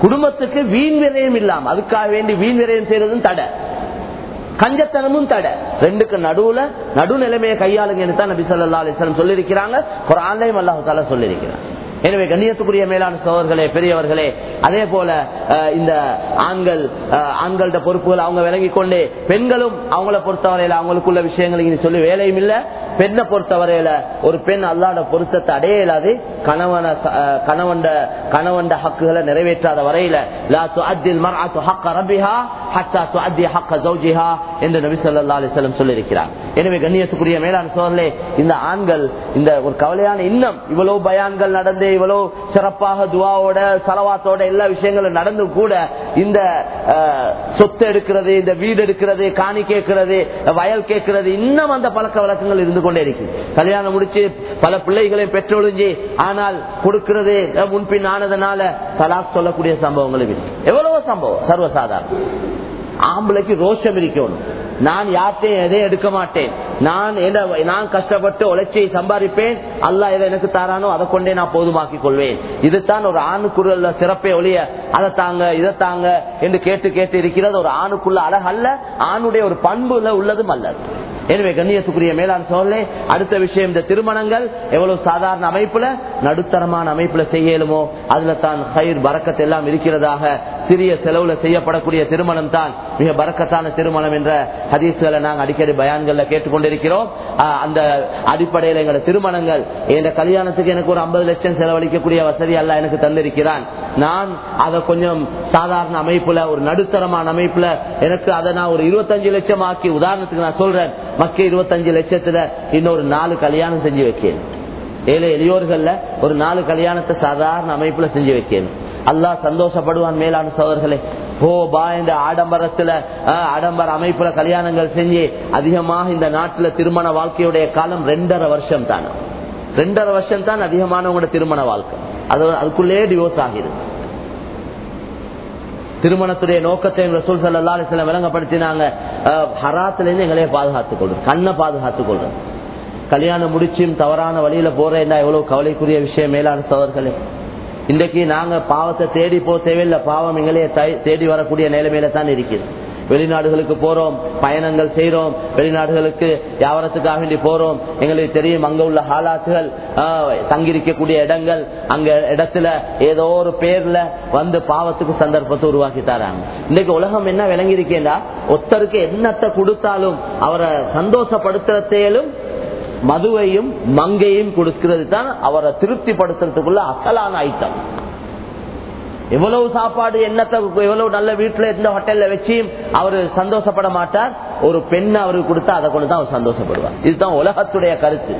குடும்பத்துக்கு வீண் விரயம் இல்லாம அதுக்காக வேண்டி வீண் விரயம் செய்யறதும் தடை. கஞ்சத்தனமும் தடை. ரெண்டுக்கு நடுவுல நடுநிலைமையை கையாளுங்கன்னு தான் நபி சொல்லா அலிஸ்லாம் சொல்லியிருக்கிறாங்க. குரான்லையும் அல்லாஹு சொல்லியிருக்கிறாங்க எனவே கண்ணியத்துக்குரிய மேலான சோழர்களே பெரியவர்களே அதே போல அஹ், இந்த ஆண்கள் ஆண்களோட பொறுப்புகள் அவங்க விளங்கிக் கொண்டே பெண்களும் அவங்கள பொறுத்தவரையில அவங்களுக்குள்ள விஷயங்கள் இனி சொல்லி வேலையும் இல்ல. பெண்ணை பொறுத்தவரையில ஒரு பெண் அல்லாட பொருத்தத்தை அடைய இயலாது கணவன கணவண்ட கணவண்ட ஹக்குகளை நிறைவேற்றாத வரையில லா துஅத்தில் மர்அத்து ஹக்க ரப்பிஹா ஹத்தா துஅத்தி ஹக்க ஜௌஜிஹா என்று நபி ஸல்லல்லாஹு அலைஹி சொல்லியிருக்கிறார். எனவே கண்ணியத்துக்குரிய மேலான சோழர்களே இந்த ஆண்கள் இந்த ஒரு கவலையான இன்னம் இவ்வளவு பயான்கள் நடந்தே இவ்வளவு சிறப்பாக துவாவோட சலவாத்தோட எல்லா விஷயங்களும் நடந்து கூட இந்த சொத்து எடுக்கிறது இந்த வீடு எடுக்கிறது காணி கேட்கிறது வயல் கேட்கிறது இன்னும் அந்த பழக்க வழக்கங்கள் இருந்து கொண்டே இருக்கு. கல்யாணம் முடிச்சு பல பிள்ளைகளையும் பெற்றொழிஞ்சு ஆனால் கொடுக்கிறது முன்பின் ஆனதுனால தலாக் சொல்லக்கூடிய சம்பவங்களும் எவ்வளவு சம்பவம் சர்வசாதாரணம். ஆம்பளைக்கு ரோஷம் இருக்கணும். நான் யார்ட்டையும் எதையும் எடுக்க மாட்டேன். நான் என்ன- நான் கஷ்டப்பட்டு உழைச்சி சம்பாதிப்பேன். அல்லா எதை எனக்கு தாரானோ அதை கொண்டே நான் போதுமாக்கிக் கொள்வேன். இதுதான் ஒரு ஆணுக்குள்ள சிறப்பே ஒழிய அதை தாங்க இதை தாங்க என்று கேட்டு கேட்டு இருக்கிறது ஒரு ஆணுக்குள்ள அழகல்ல ஆணுடைய ஒரு பண்புல உள்ளதும் அல்ல. எனவே கண்ணியத்துக்குரிய மேலாண் சோழலே அடுத்த விஷயம் இந்த திருமணங்கள் எவ்வளவு சாதாரண அமைப்புல நடுத்தரமான அமைப்புல செய்யலுமோ அதுல தான் கயிர் பறக்கத் எல்லாம் இருக்கிறதாக சிறிய செலவுல செய்யப்படக்கூடிய திருமணம் தான் மிக பறக்கத்தான திருமணம் என்ற ஹதீஸ்களை நாங்கள் அடிக்கடி பயான்கள்ல கேட்டுக்கொண்டிருக்கிறோம். அந்த அடிப்படையில் எங்களோட திருமணங்கள் என் கல்யாணத்துக்கு எனக்கு ஒரு ஐம்பது லட்சம் செலவழிக்கக்கூடிய வசதி அல்ல எனக்கு தந்திருக்கிறான். நான் அதை கொஞ்சம் சாதாரண அமைப்புல ஒரு நடுத்தரமான அமைப்புல எனக்கு அதை நான் ஒரு இருபத்தஞ்சு லட்சம் ஆக்கி உதாரணத்துக்கு நான் சொல்றேன் மக்க இருபத்தஞ்சு லட்சத்துல இன்னொரு நாலு கல்யாணம் செஞ்சு வைக்கேன். ஏழை எளியோர்கள்ல ஒரு நாலு கல்யாணத்தை சாதாரண அமைப்புல செஞ்சு வைக்கணும் அல்லாஹ் சந்தோஷப்படுவான் மேலான சோதர்களே ஓ பா இந்த ஆடம்பரத்துல ஆடம்பர அமைப்புல கல்யாணங்கள் செஞ்சு அதிகமாக இந்த நாட்டுல திருமண வாழ்க்கையுடைய காலம் ரெண்டரை வருஷம் தான்? ரெண்டரை வருஷம் தான் அதிகமானவங்களோட திருமண வாழ்க்கை. அது அதுக்குள்ளே டிவோர்ஸ் ஆகிருக்கு திருமணத்துடைய நோக்கத்தை ரசூல் சல்லா சில விளங்கப்படுத்தினாங்க. அஹ், ஹராத்துல இருந்து எங்களையே பாதுகாத்துக் கொள்றோம் கண்ணை பாதுகாத்துக் கொள்றோம் கல்யாணம் முடிச்சும் தவறான வழியில போறேன்னா எவ்வளவு கவலைக்குரிய விஷயம் மேலான சோதர்களே இன்றைக்கு நாங்க பாவத்தை தேடி போ தேவையில்லை. பாவம் எங்களையே தேடி வரக்கூடிய நிலைமையில தான் இருக்குது வெளிநாடுகளுக்கு போறோம் பயணங்கள் செய்யறோம் வெளிநாடுகளுக்கு வியாபாரத்துக்காக வேண்டி போறோம். எங்களுக்கு தெரியும் அங்க உள்ள ஹாலாத்துகள் தங்கியிருக்கக்கூடிய இடங்கள் அங்க இடத்துல ஏதோ ஒரு பேர்ல வந்து பாவத்துக்கு சந்தர்ப்பத்தை உருவாக்கி தராங்க. இன்னைக்கு உலகம் என்ன விளங்கியிருக்கேன்னா ஒருத்தருக்கு என்னத்தை கொடுத்தாலும் அவரை சந்தோஷப்படுத்துறதையிலும் மதுவையும் மங்கையும் கொடுக்கிறது தான் அவரை திருப்திப்படுத்துறதுக்குள்ள அசலான ஐட்டம் எவ்வளவு சாப்பாடு என்னத்தை எவ்வளவு நல்ல வீட்டுல இருந்த ஹோட்டல்ல வச்சு அவரு சந்தோஷப்பட மாட்டார். ஒரு பெண் அவருக்கு கொடுத்தா அதை கொண்டுதான் அவர் சந்தோஷப்படுவார். இதுதான் உலகத்துடைய கருத்து.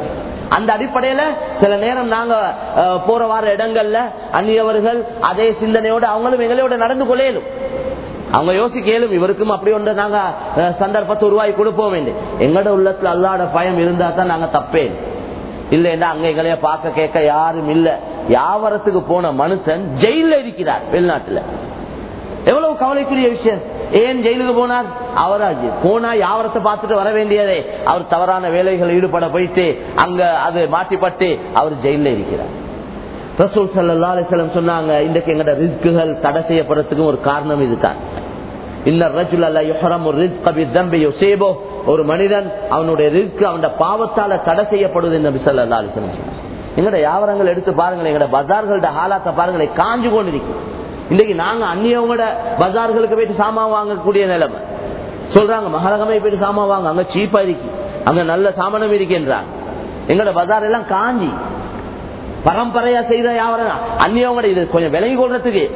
அந்த அடிப்படையில சில நேரம் நாங்க அஹ், போற வார இடங்கள்ல அந்நியவர்கள் அதே சிந்தனையோட அவங்களும் எங்களோட நடந்து கொள்ளையிலும் அவங்க யோசிக்கலும் இவருக்கும் அப்படி ஒன்று நாங்க சந்தர்ப்பத்தை உருவாக்கி கொடுப்போம் என்று எங்களோட உள்ளத்துல அல்லாட பயம் இருந்தா தான் நாங்க தப்பேன் இல்லைன்னா அங்க எங்களைய பார்க்க கேட்க யாரும் இல்ல யாவரத்துக்கு போன மனுஷன் ஜெயில இருக்கிறார் வெளிநாட்டுல எவ்வளவு கவலைக்குரிய விஷயம் ஏன் ஜெயிலுக்கு போனார் அவராஜ் போனா யாவரத்தை பார்த்துட்டு வர வேண்டியதே அவர் தவறான வேலைகள் ஈடுபட போயிட்டு அங்க அது மாட்டிப்பட்டு அவர் ஜெயில இருக்கிறார் ரசூல் சல்லா அலிஸ்லம் சொன்னாங்க இன்றைக்கு எங்கட ரிஸ்குகள் தடை செய்யப்படுறதுக்கும் ஒரு காரணம் இதுதான் ஒரு மனிதன் அவனுடைய ரிஸ்க் அவனுடைய பாவத்தால தடை செய்யப்படுது என்று எங்கட வியாபாரங்கள் எடுத்து பாருங்களேன் எங்கட பஜார்களோட ஹாலாத்த பாருங்களேன் காஞ்சு கொண்டு இருக்கு இன்னைக்கு நாங்க அந்நியவங்களோட பஜார்களுக்கு போயிட்டு சாமான் வாங்கக்கூடிய நிலைமை. சொல்றாங்க மகாலகமே போயிட்டு சாமான் வாங்க அங்க சீப்பா இருக்கு. அங்க நல்ல சாமானம் இருக்கின்றாங்க எங்கட பஜார் எல்லாம் காஞ்சி. பரம்பரையா செய்த வியாபாரம் அந்நியவங்க இது கொஞ்சம் விலகி கொள்றதுக்கு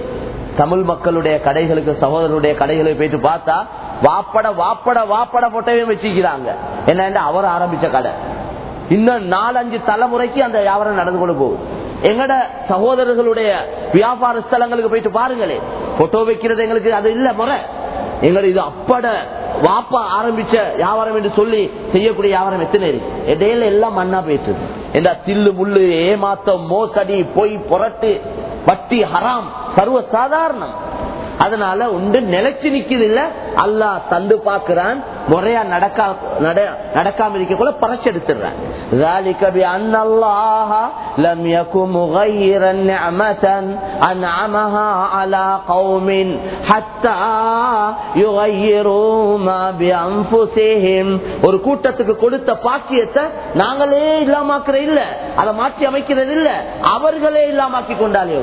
தமிழ் மக்களுடைய கடைகளுக்கு சகோதரருடைய கடைகளுக்கு போயிட்டு பார்த்தா வாப்பட வாப்பட வாப்பட போட்டவே வச்சுக்கிறாங்க. என்ன அவர் ஆரம்பிச்ச கடை. இன்னும் நாலஞ்சு தலைமுறைக்கு அந்த வியாபாரம் நடந்து கொண்டு போகுது. எங்கட சகோதரர்களுடைய வியாபார ஸ்தலங்களுக்கு போயிட்டு பாருங்களே. போட்டோ வைக்கிறது எங்களுக்கு அது இல்ல முறை. எங்களுக்கு இது அப்பட வாப்பா ஆரம்பிச்ச வியாபாரம் என்று சொல்லி செய்யக்கூடிய வியாபாரம் எத்தனை இருக்கு? இடையில எல்லாம் மண்ணா போயிட்டு இந்த தில்லு முள்ளு ஏமாத்தம் மோசடி பொய் புரட்டு. வட்டி ஹராம் சர்வ சாதாரணம் அதனால உண்டு நிலைச்சு நிக்குது இல்ல அல்லா தந்து பாக்குறான் முறையா நடக்கா நடக்காம இருக்க கூட பறச்செடுத்துறான் ஒரு கூட்டத்துக்கு கொடுத்த பாக்கியத்தை நாங்களே இல்லாமக்கிற இல்ல அதை மாற்றி அமைக்கிறது இல்ல அவர்களே இல்லாமக்கி கொண்டாலே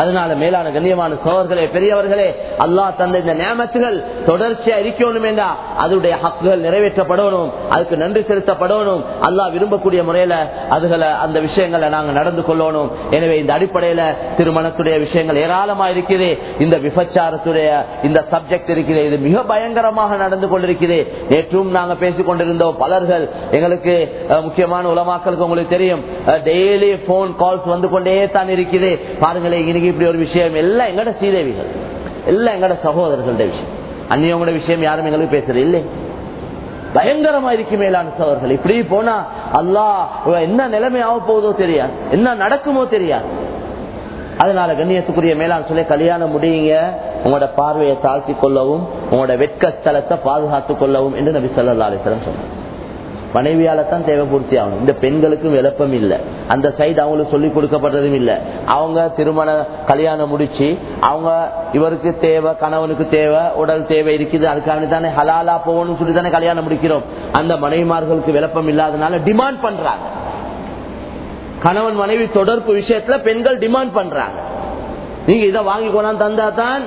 அதனால மேலான கண்ணியமான சோழர்களே பெரியவர்களே அல்லாஹ் தந்த இந்த நியமத்துகள் தொடர்ச்சியா இருக்கணும் என்றா அதனுடைய ஹக்குகள் நிறைவேற்றப்படணும். அதுக்கு நன்றி செலுத்தப்படணும். அல்லாஹ் விரும்பக்கூடிய முறையில அதுகளை அந்த விஷயங்களை நாங்க நடந்து கொள்ளணும். எனவே இந்த அடிப்படையில திருமணத்துடைய விஷயங்கள் ஏராளமா இருக்குது இந்த விபச்சாரத்துடைய இந்த சப்ஜெக்ட் இருக்குது இது மிக பயங்கரமாக நடந்து கொண்டிருக்கிறது. நேற்றும் நாங்க பேசிக் கொண்டிருந்தோம். பலர்கள் எங்களுக்கு முக்கியமான உலமாக்களுக்கு உங்களுக்கு தெரியும். டெய்லி போன் கால்ஸ் வந்து கொண்டே தான் இருக்குது. பாருங்களேன் இன்னைக்கு இப்படி ஒரு விஷயம். எல்லாம் எங்கட ஸ்ரீதேவிகள். எல்லாம் எங்கட சகோதரர்களுடைய விஷயம். அந்நியவங்களோட விஷயம் யாரும் எங்களுக்கு பேசுறது இல்லை. பயங்கரமா இருக்கு மேலான சகோதரர்கள் இப்படி போனா அல்லா என்ன நிலைமை ஆக போகுதோ தெரியாது. என்ன நடக்குமோ தெரியாது. அதனால கண்ணியத்துக்குரிய மேலாண் சொல்லி கல்யாணம் முடியுங்க. உங்களோட பார்வையை தாழ்த்தி கொள்ளவும் உங்களோட வெட்க ஸ்தலத்தை பாதுகாத்துக் கொள்ளவும் என்று நபி சொல்லா அலிஸ்லம் சொன்னார். மனைவியால தான் தேவை பூர்த்தி ஆகணும். இந்த பெண்களுக்கும் விளப்பம் இல்ல. அந்த சைடு அவங்களுக்கு சொல்லி கொடுக்கப்படுறதும் இல்ல. அவங்க திருமண கல்யாணம் முடிச்சு அவங்க இவருக்கு தேவை கணவனுக்கு தேவை உடல் தேவை இருக்குது அதுக்காக தானே ஹலாலா போகணும்னு சொல்லி தானே கல்யாணம் முடிக்கிறோம். அந்த மனைவிமார்களுக்கு விளப்பம் இல்லாதனால டிமாண்ட் பண்றாங்க. கணவன் மனைவி தொடர்பு விஷயத்துல பெண்கள் டிமாண்ட் பண்றாங்க. நீங்க இதை வாங்கி கொண்டாந்து தந்தா தான்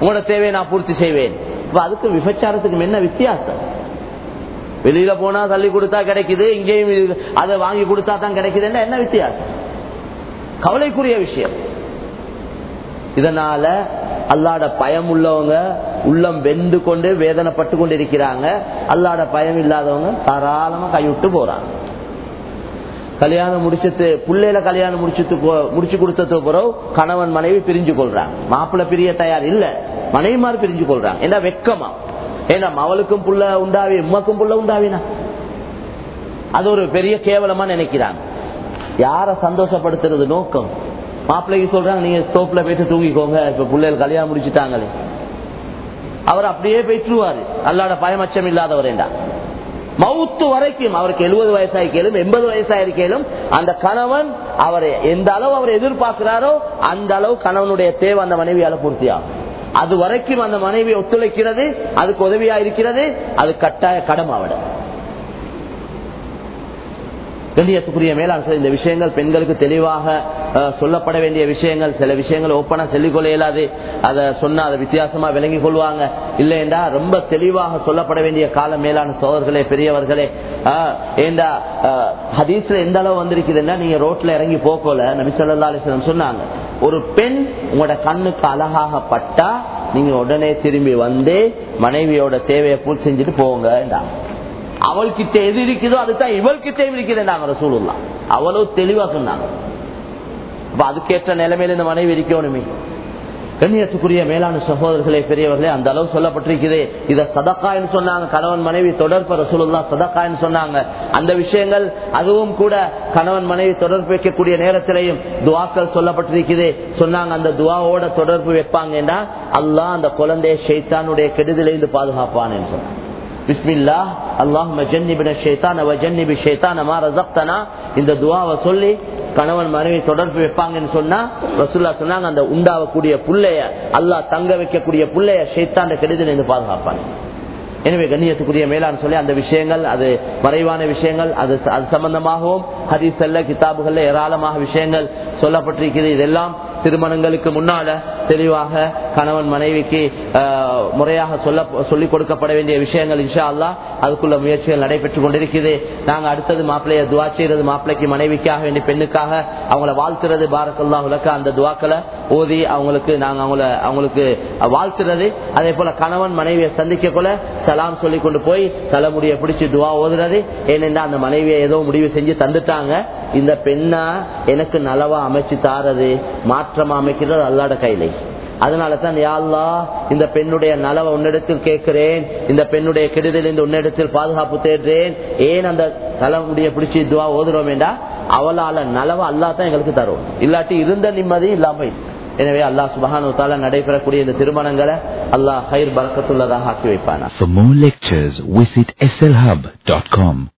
உங்களோட தேவையை நான் பூர்த்தி செய்வேன். இப்ப அதுக்கு விபச்சாரத்துக்கு என்ன வித்தியாசம்? வெளியில போனா தள்ளி கொடுத்தா கிடைக்குது இங்கேயும் அதை வாங்கி கொடுத்தா தான் கிடைக்குதுன்னா என்ன வித்தியாசம்? கவலைக்குரிய விஷயம். இதனால அல்லாட பயம் உள்ளவங்க உள்ளம் வெந்து கொண்டு வேதனைப்பட்டு கொண்டு இருக்கிறாங்க அல்லாட பயம் இல்லாதவங்க தாராளமா கைவிட்டு போறாங்க. கல்யாணம் முடிச்சது பிள்ளையில கல்யாணம் முடிச்சது முடிச்சு கொடுத்தது பிறகு கணவன் மனைவி பிரிஞ்சு கொள்றாங்க. மாப்பிள்ள பிரிய தயார் இல்ல மனைவிமார் பிரிஞ்சு கொள்றாங்க. என்ன வெக்கமா? ஏன்னா அவளுக்கும் புள்ள உண்டாவி உமக்கும் புள்ள உண்டாவினா? அது ஒரு பெரிய கேவலமா நினைக்கிறாங்க. யார சந்தோஷப்படுத்துறது நோக்கம்? மாப்பிள்ளைக்கு சொல்றாங்க நீங்க தோப்புல போயிட்டு தூங்கிக்கோங்க இப்ப பிள்ளைகள் கல்யாணம் முடிச்சுட்டாங்களே. அவர் அப்படியே போயிட்டுருவாரு. அல்லாட பயமச்சம் இல்லாதவரேண்டா மவுத்து வரைக்கும் அவருக்கு எழுபது வயசாயிருக்கலும் எண்பது வயசாயிருக்கலும் அந்த கணவன் அவரை எந்த அளவு அவர் எதிர்பார்க்கிறாரோ அந்த அளவு கணவனுடைய தேவை அந்த மனைவியால பூர்த்தியாகும். அது வரைக்கும் அந்த மனைவி ஒத்துழைக்கிறது அதுக்கு உதவியா இருக்கிறது அது கட்டாய கடமாவிடும். அவட கண்ணியத்துக்குரிய மேலாண் இந்த விஷயங்கள் பெண்களுக்கு தெளிவாக சொல்லப்பட வேண்டிய விஷயங்கள் சில விஷயங்கள் ஓப்பனா சொல்லிக்கொள்ள இயலாது அதை சொன்னா அதை வித்தியாசமா விளங்கி கொள்வாங்க. இல்லைண்டா ரொம்ப தெளிவாக சொல்லப்பட வேண்டிய காலம் மேலான சோதர்களே பெரியவர்களே ஏண்டா ஹதீஸ்ல எந்த அளவு வந்திருக்குதுன்னா நீங்க ரோட்ல இறங்கி போக்கோல நபிசல்லா அலிஸ்லம் சொன்னாங்க. ஒரு பெண் உங்களோட கண்ணுக்கு அழகாக பட்டா நீங்க உடனே திரும்பி வந்து மனைவியோட தேவையை பூர்த்தி செஞ்சுட்டு போங்க அவள் கிட்ட எது இருக்குதோ அதுதான் இவள் கிட்டே இருக்குது நாங்க சூழலாம் அவ்வளவு தெளிவா சொன்னாங்க. அதுக்கேற்ற நிலைமையில இந்த மனைவி இருக்கணுமே. கண்ணியத்துக்குரிய மேலான சகோதரர்களே பெரியவர்களே அந்த அளவு சொல்லப்பட்டிருக்குது. இதை சதக்கான்னு சொன்னாங்க கணவன் மனைவி தொடர்பு ரசூலுல்லா சதக்கான்னு சொன்னாங்க. அந்த விஷயங்கள் அதுவும் கூட கணவன் மனைவி தொடர்பு வைக்கக்கூடிய நேரத்திலையும் துவாக்கள் சொல்லப்பட்டிருக்குது. சொன்னாங்க அந்த துவாவோட தொடர்பு வைப்பாங்கன்னா அல்லாஹ் அந்த குழந்தைய ஷைத்தானுடைய கெடுதலிருந்து பாதுகாப்பான்னு சொன்னாங்க. பிஸ்மில்லா அல்லாஹ் ஜன்னிபின ஷைத்தான வஜன்னிபி ஷைத்தான மா ரசப்தனா இந்த துவாவை சொல்லி கணவன் மனைவி தொடர்பு வைப்பாங்கன்னு சொன்னா ரசுல்லா சொன்னாங்க அந்த உண்டாவக்கூடிய புள்ளைய அல்லாஹ் தங்க வைக்கக்கூடிய புள்ளைய சேத்தாண்ட கெடுதல் என்று பாதுகாப்பாங்க. எனவே கண்ணியத்துக்குரிய மேலான்னு சொல்லி அந்த விஷயங்கள் அது மறைவான விஷயங்கள் அது அது சம்பந்தமாகவும் ஹரிசல்ல கிதாபுகள்ல ஏராளமாக விஷயங்கள் சொல்லப்பட்டிருக்கிறது. இதெல்லாம் திருமணங்களுக்கு முன்னால தெளிவாக கணவன் மனைவிக்கு முறையாக சொல்ல சொல்லிக் கொடுக்கப்பட வேண்டிய விஷயங்கள் இன்ஷா அல்லா அதுக்குள்ள முயற்சிகள் நடைபெற்றுக் கொண்டிருக்குது. நாங்க அடுத்தது மாப்பிள்ளைய துவா செய்யறது மாப்பிள்ளைக்கு மனைவிக்காக வேண்டிய பெண்ணுக்காக அவங்கள வாழ்த்துறது பாரக்கல்லா உலக அந்த துவாக்களை ஓதி அவங்களுக்கு நாங்க அவங்கள அவங்களுக்கு வாழ்த்துறது. அதே போல கணவன் மனைவியை சந்திக்க போல சலாம் சொல்லி கொண்டு போய் தலைமுடியை பிடிச்சி துவா ஓதுறது. ஏனென்றா அந்த மனைவியை ஏதோ முடிவு செஞ்சு தந்துட்டாங்க. இந்த பெண்ணா எனக்கு நலவா அமைச்சு தாரது. மாற்றம் அமைக்கிறது அல்லாட கையிலே. அதனால தான் யாழ்லா இந்த பெண்ணுடைய நலவை உன்னிடத்தில் கேட்கிறேன் இந்த பெண்ணுடைய கெடுதல் உன்னிடத்தில் பாதுகாப்பு தேடுறேன் ஏன் அந்த தலைமுடியை பிடிச்சி துவா ஓதுறோம் வேண்டா அவளால நலவை அல்லா தான் எங்களுக்கு தரும். இல்லாட்டி இருந்த நிம்மதி இல்லாம எனவே அல்லாஹ் சுபஹானுத்தால நடைபெறக்கூடிய இந்த திருமணங்களை அல்லாஹ் ஹைர் பறக்கத்துள்ளதாக ஆக்கி வைப்பானா For more lectures, visit slhub.com.